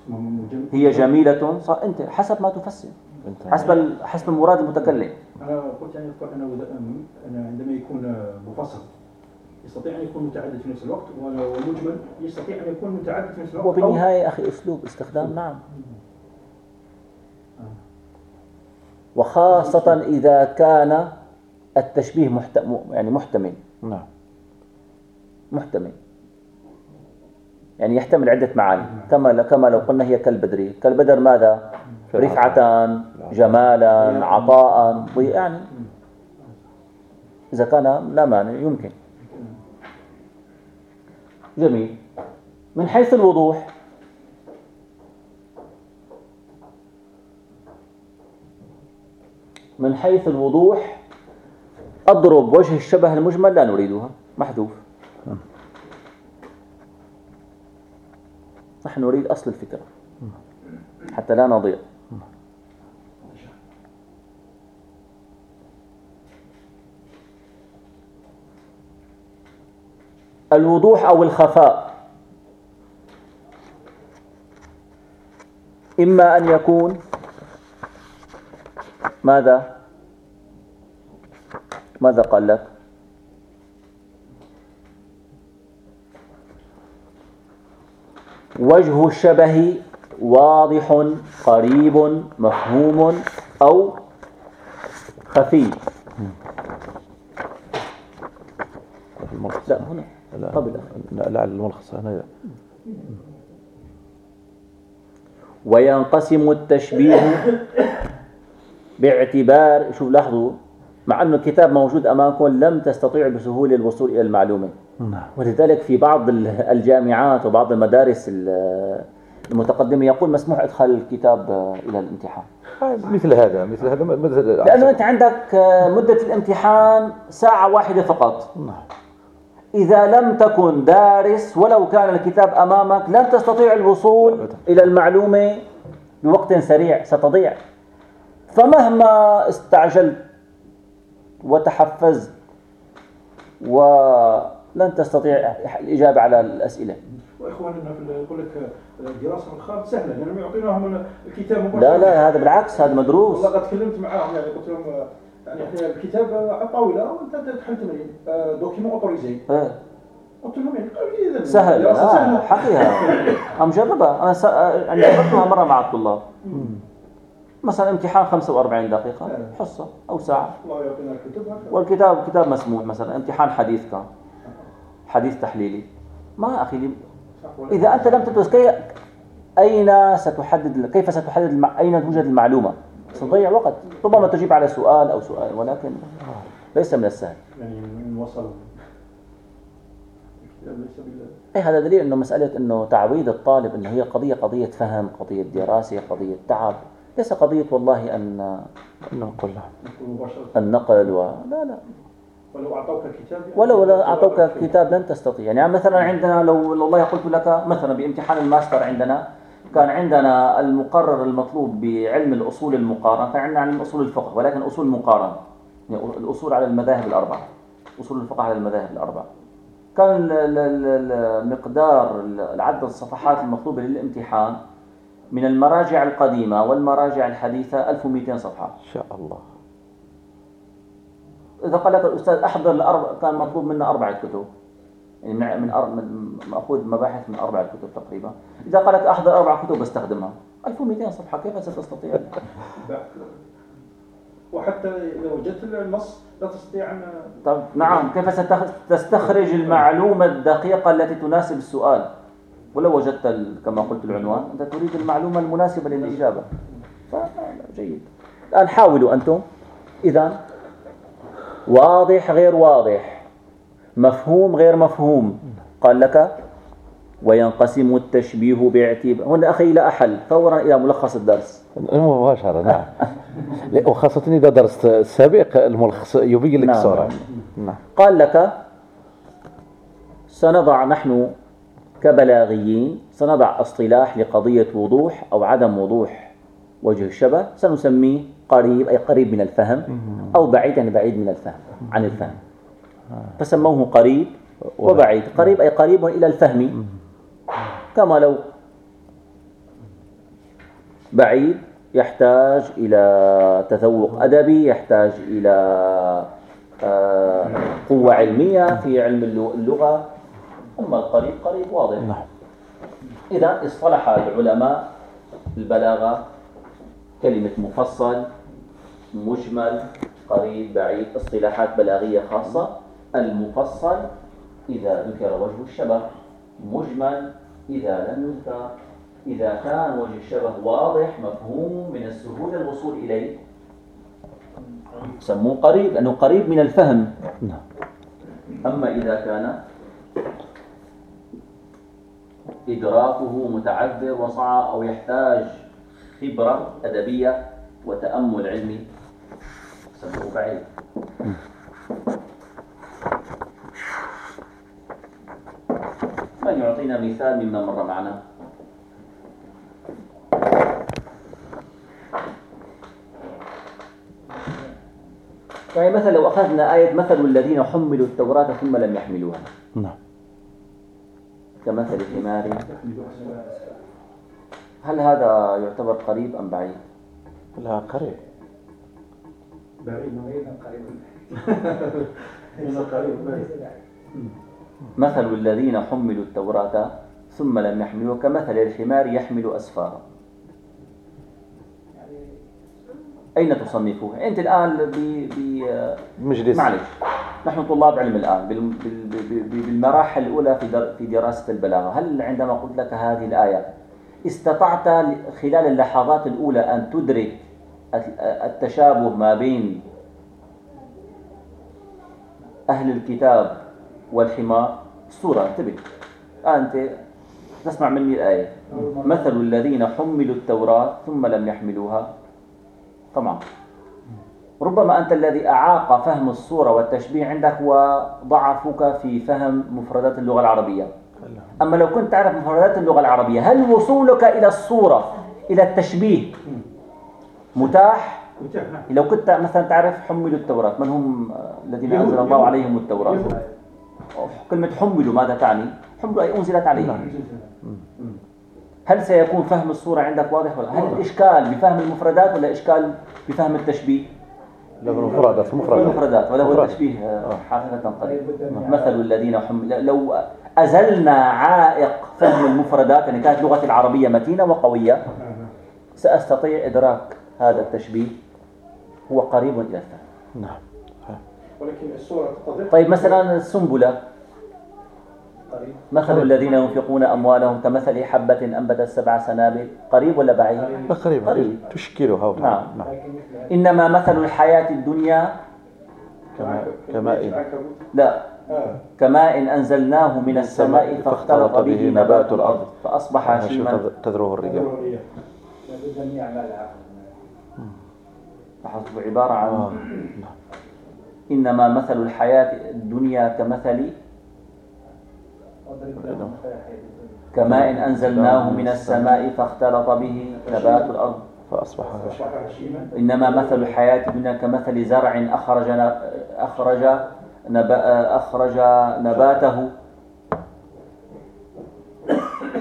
مجمل هي جميلة. صار أنت حسب ما تفسر. حسب ال- حسب مراد المتكلم. أنا قلت يعني أنا عندما يكون مفصل يستطيع أن يكون متعدد في نفس الوقت ومجمل يستطيع أن يكون متعدد في نفس الوقت أو- وبالنهاية أخي أسلوب استخدام نعم. وخاصة إذا كان التشبيه محت... م- يعني محتمل. نعم. محتمل. يعني يحتمل عدة معاني. كما كما لو قلنا هي كالبدر كالبدر ماذا؟ رفعة جمالا عطاء. يعني إذا كان لا مانع يمكن. جميل. من حيث الوضوح من حيث الوضوح أضرب وجه الشبه المجمل لا نريدها. محذوف. نحن نريد أصل الفكرة. حتى لا نضيع. الوضوح أو الخفاء. إما أن يكون ماذا؟ ماذا قال لك؟ وجه الشبه واضح قريب مفهوم أو خفي. الملخص لا هنا. لا قبل لا. لا الملخص هنا. وينقسم التشبيه باعتبار شوف لاحظوا مع أن الكتاب موجود أمامكم لم تستطيعوا بسهولة الوصول إلى المعلومة. ولذلك في بعض ال- الجامعات وبعض المدارس ال- المتقدمة يقول مسموح إدخال الكتاب إلى الامتحان. مثل هذا مثل هذا مثل لأنه أنت عندك مدة الامتحان ساعة واحدة فقط. نعم. إذا لم تكن دارس ولو كان الكتاب أمامك لن تستطيع الوصول أبداً. إلى المعلومة بوقت سريع ستضيع. فمهما استعجلت وتحفزت ولن تستطيع الإجابة على الأسئلة. واخواننا يقول لك الدراسه في الخارج سهلة لأنهم يعطيناهم الكتاب مباشرة. لا لا هذا بالعكس هذا مدروس. والله قد تكلمت معاهم يعني قلت لهم آه، يعني إحنا الكتاب على الطاوله وأنت تحل تمرين آه، documents autorisés. إيه. قلت لهم يعني قالوا لي إذا سهل آه حقيقة. *laughs* أنا مجربها أنا س... أنا جربتها مرة مع الطلاب مثلا امتحان 45 دقيقة حصة أو ساعة. الله يعطينا. والكتاب كتاب مسموح مثلا امتحان حديث كان. حديث تحليلي. ما أخي لي إذا أنت لم تدرس كي... أين ستحدد كيف ستحدد الم... أين توجد المعلومة؟ ستضيع وقت. ربما تجيب على سؤال أو سؤال ولكن ليس من السهل. يعني من وصل. إيه هذا دليل إنه مسألة إنه تعويض الطالب إنه هي قضية قضية فهم، قضية دراسة، قضية تعب، ليس قضية والله يكون مباشرة. النقل و لا لا. ولو أعطوك الكتاب يعني ولو لا أعطوك كتاب لن تستطيع، يعني مثلا عندنا لو والله قلت لك مثلا بامتحان الماستر عندنا كان عندنا المقرر المطلوب بعلم الأصول المقارنة، كان عندنا علم أصول الفقه ولكن أصول مقارنة، يعني الأصول على المذاهب الأربعة، أصول الفقه على المذاهب الأربعة. كان ال- ال- ال- ال- مقدار عدد الصفحات المطلوبة للامتحان من المراجع القديمة والمراجع الحديثة 1200 صفحة. إن شاء الله. إذا قال لك الأستاذ أحضر الأربع كان مطلوب منا أربعة كتب. يعني من من أر- من مأخوذ مباحث من أربعة كتب تقريبا. إذا قال لك أحضر أربع كتب بستخدمها 1200 صفحة كيف ستستطيع؟ *laughs* وحتى إذا وجدت النص لا تستطيع أن طب نعم. كيف ستستخرج المعلومة الدقيقة التي تناسب السؤال؟ ولو وجدت ال- كما قلت العنوان أنت تريد المعلومة المناسبة للإجابة. فجيد. الآن حاولوا أنتم. إذا واضح غير واضح. مفهوم غير مفهوم. قال لك وينقسم التشبيه باعتبار. هنا أخي لا أحل. فورا إلى ملخص الدرس. مباشرة نعم. وخاصة إذا درست السابق الملخص يبين لك نعم. الصورة. نعم. قال لك سنضع نحن كبلاغيين سنضع اصطلاح لقضية وضوح أو عدم وضوح وجه الشبه. سنسميه قريب أي قريب من الفهم أو بعيد يعني بعيد من الفهم عن الفهم. فسموه قريب وبعيد. قريب أي قريب إلى الفهم. كما لو بعيد يحتاج إلى تذوق أدبي يحتاج إلى آه، قوة علمية في علم اللغ- اللغة. أما القريب قريب واضح. نعم. إذا اصطلح العلماء البلاغة كلمة مفصل مجمل قريب بعيد اصطلاحات بلاغية خاصة. المفصل إذا ذكر وجه الشبه. مجمل إذا لم يذكر. إذا كان وجه الشبه واضح مفهوم من السهولة الوصول إليه. سموه قريب لأنه قريب من الفهم. نعم. أما إذا كان إدراكه متعذر وصعب أو يحتاج خبرة أدبية وتأمل علمي سموه بعيد. من يعطينا مثال مما مر معنا؟ يعني مثلا لو أخذنا آية مثل الذين حملوا التوراة ثم لم يحملوها. نعم. كمثل حمار. هل هذا يعتبر قريب أم بعيد؟ لا قريب. *laughs* مثل الذين حملوا التوراة ثم لم يحملوها كمثل الحمار يحمل أسفارا. يعني أين تصنفوه؟ أنت الآن ب... ب... مجلس. معلش. نحن طلاب علم الآن. بال- بال- بال- بال- بالمراحل الأولى في در- في دراسة البلاغة. هل عندما قلت لك هذه الآية استطعت خلال اللحظات الأولى أن تدرك التشابه ما بين أهل الكتاب والحمار الصورة انتبه. أنت تسمع مني الآية. مثل الذين حملوا التوراة ثم لم يحملوها. طبعا ربما أنت الذي أعاق فهم الصورة والتشبيه عندك وضعفك في فهم مفردات اللغة العربية. أما لو كنت تعرف مفردات اللغة العربية هل وصولك إلى الصورة إلى التشبيه؟ متاح؟ متاح نعم. لو كنت مثلا تعرف حملوا التوراة من هم الذين أنزل الله عليهم التوراة؟ كلمة حملوا ماذا تعني؟ حملوا أي أنزلت عليهم. هل سيكون فهم الصورة عندك واضح ولا؟ هل الإشكال بفهم المفردات ولا إشكال بفهم التشبيه؟ لا مفردات مفردات المفردات. ولا هو مفردات. التشبيه آه، حقيقة قريب. أن مثل الذين حمل لو أزلنا عائق فهم المفردات يعني كانت لغتي العربية متينة وقوية سأستطيع إدراك هذا التشبيه هو قريب إلى الفهم نعم. ولكن الصورة تتضح. طيب مثلا السنبلة. قريب. مثل الذين ينفقون أموالهم كمثل حبة أنبتت سبع سنابل. قريب ولا بعيد؟ لا قريب. قريب. تشكلها. نعم. نعم. إنما مثل الحياة الدنيا كما كماء. لا. آه. كماء أنزلناه من السماء فاختلط به نبات الأرض. فأصبح هشيما تذروه الرياح لابد ان يعمل عقل لاحظت عبارة عن آه. إنما مثل الحياة الدنيا كمثل كماء أنزلناه من السماء فاختلط به نبات الأرض. فأصبح أصبح هشيما إنما مثل الحياة الدنيا كمثل زرع أخرج أخرج أخرج نباته.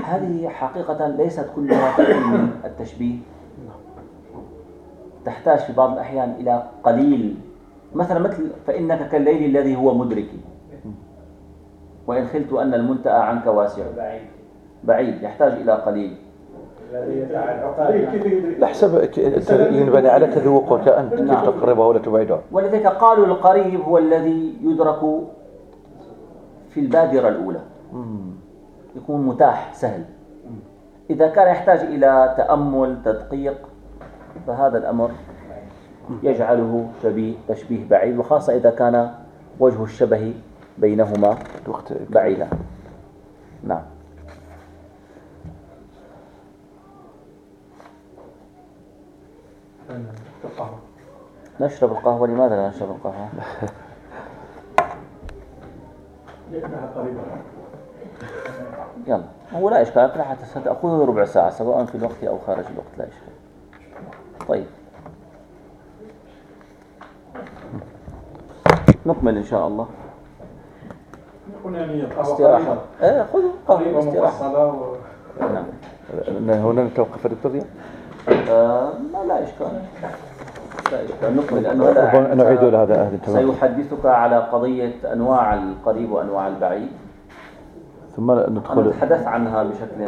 هذه حقيقة ليست كلها تأتي من التشبيه. تحتاج في بعض الأحيان إلى قليل. مثلا مثل فإنك كالليل الذي هو مدرك. وإن خلت أن المنتأى عنك واسع. بعيد. بعيد يحتاج إلى قليل. الذي يتعلق طيب كيف يدرك؟ لا حسب ك- ينبني على تذوقك أنت كيف نعم. تقربها ولا تبعدها ولذلك قالوا القريب هو الذي يدرك في البادرة الأولى. يكون متاح سهل. إذا كان يحتاج إلى تأمل تدقيق فهذا الأمر يجعله شبيه تشبيه بعيد وخاصة إذا كان وجه الشبه بينهما بعيدا. نعم. نشرب القهوة؟ لماذا لا نشرب القهوة؟ *laughs* يلا. هو لا إشكال تأخذ ربع ساعة سواء في الوقت أو خارج الوقت لا إشكال. طيب. نكمل إن شاء الله. يعني استراحة. إيه خذوا قهوة استراحة. و... نعم. هنا نتوقف دكتور ضياء آه ما لا إشكال لا إشكال نكمل لأنه هذا ربما نعيد لهذا أهل تمام. سيحدثك على قضية أنواع القريب وأنواع البعيد. ثم ندخل أتحدث عنها بشكل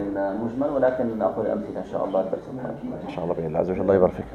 مجمل ولكن نأخذ أمثلة إن شاء الله. إن شاء الله بإذن الله. عز وجل الله يبارك فيك.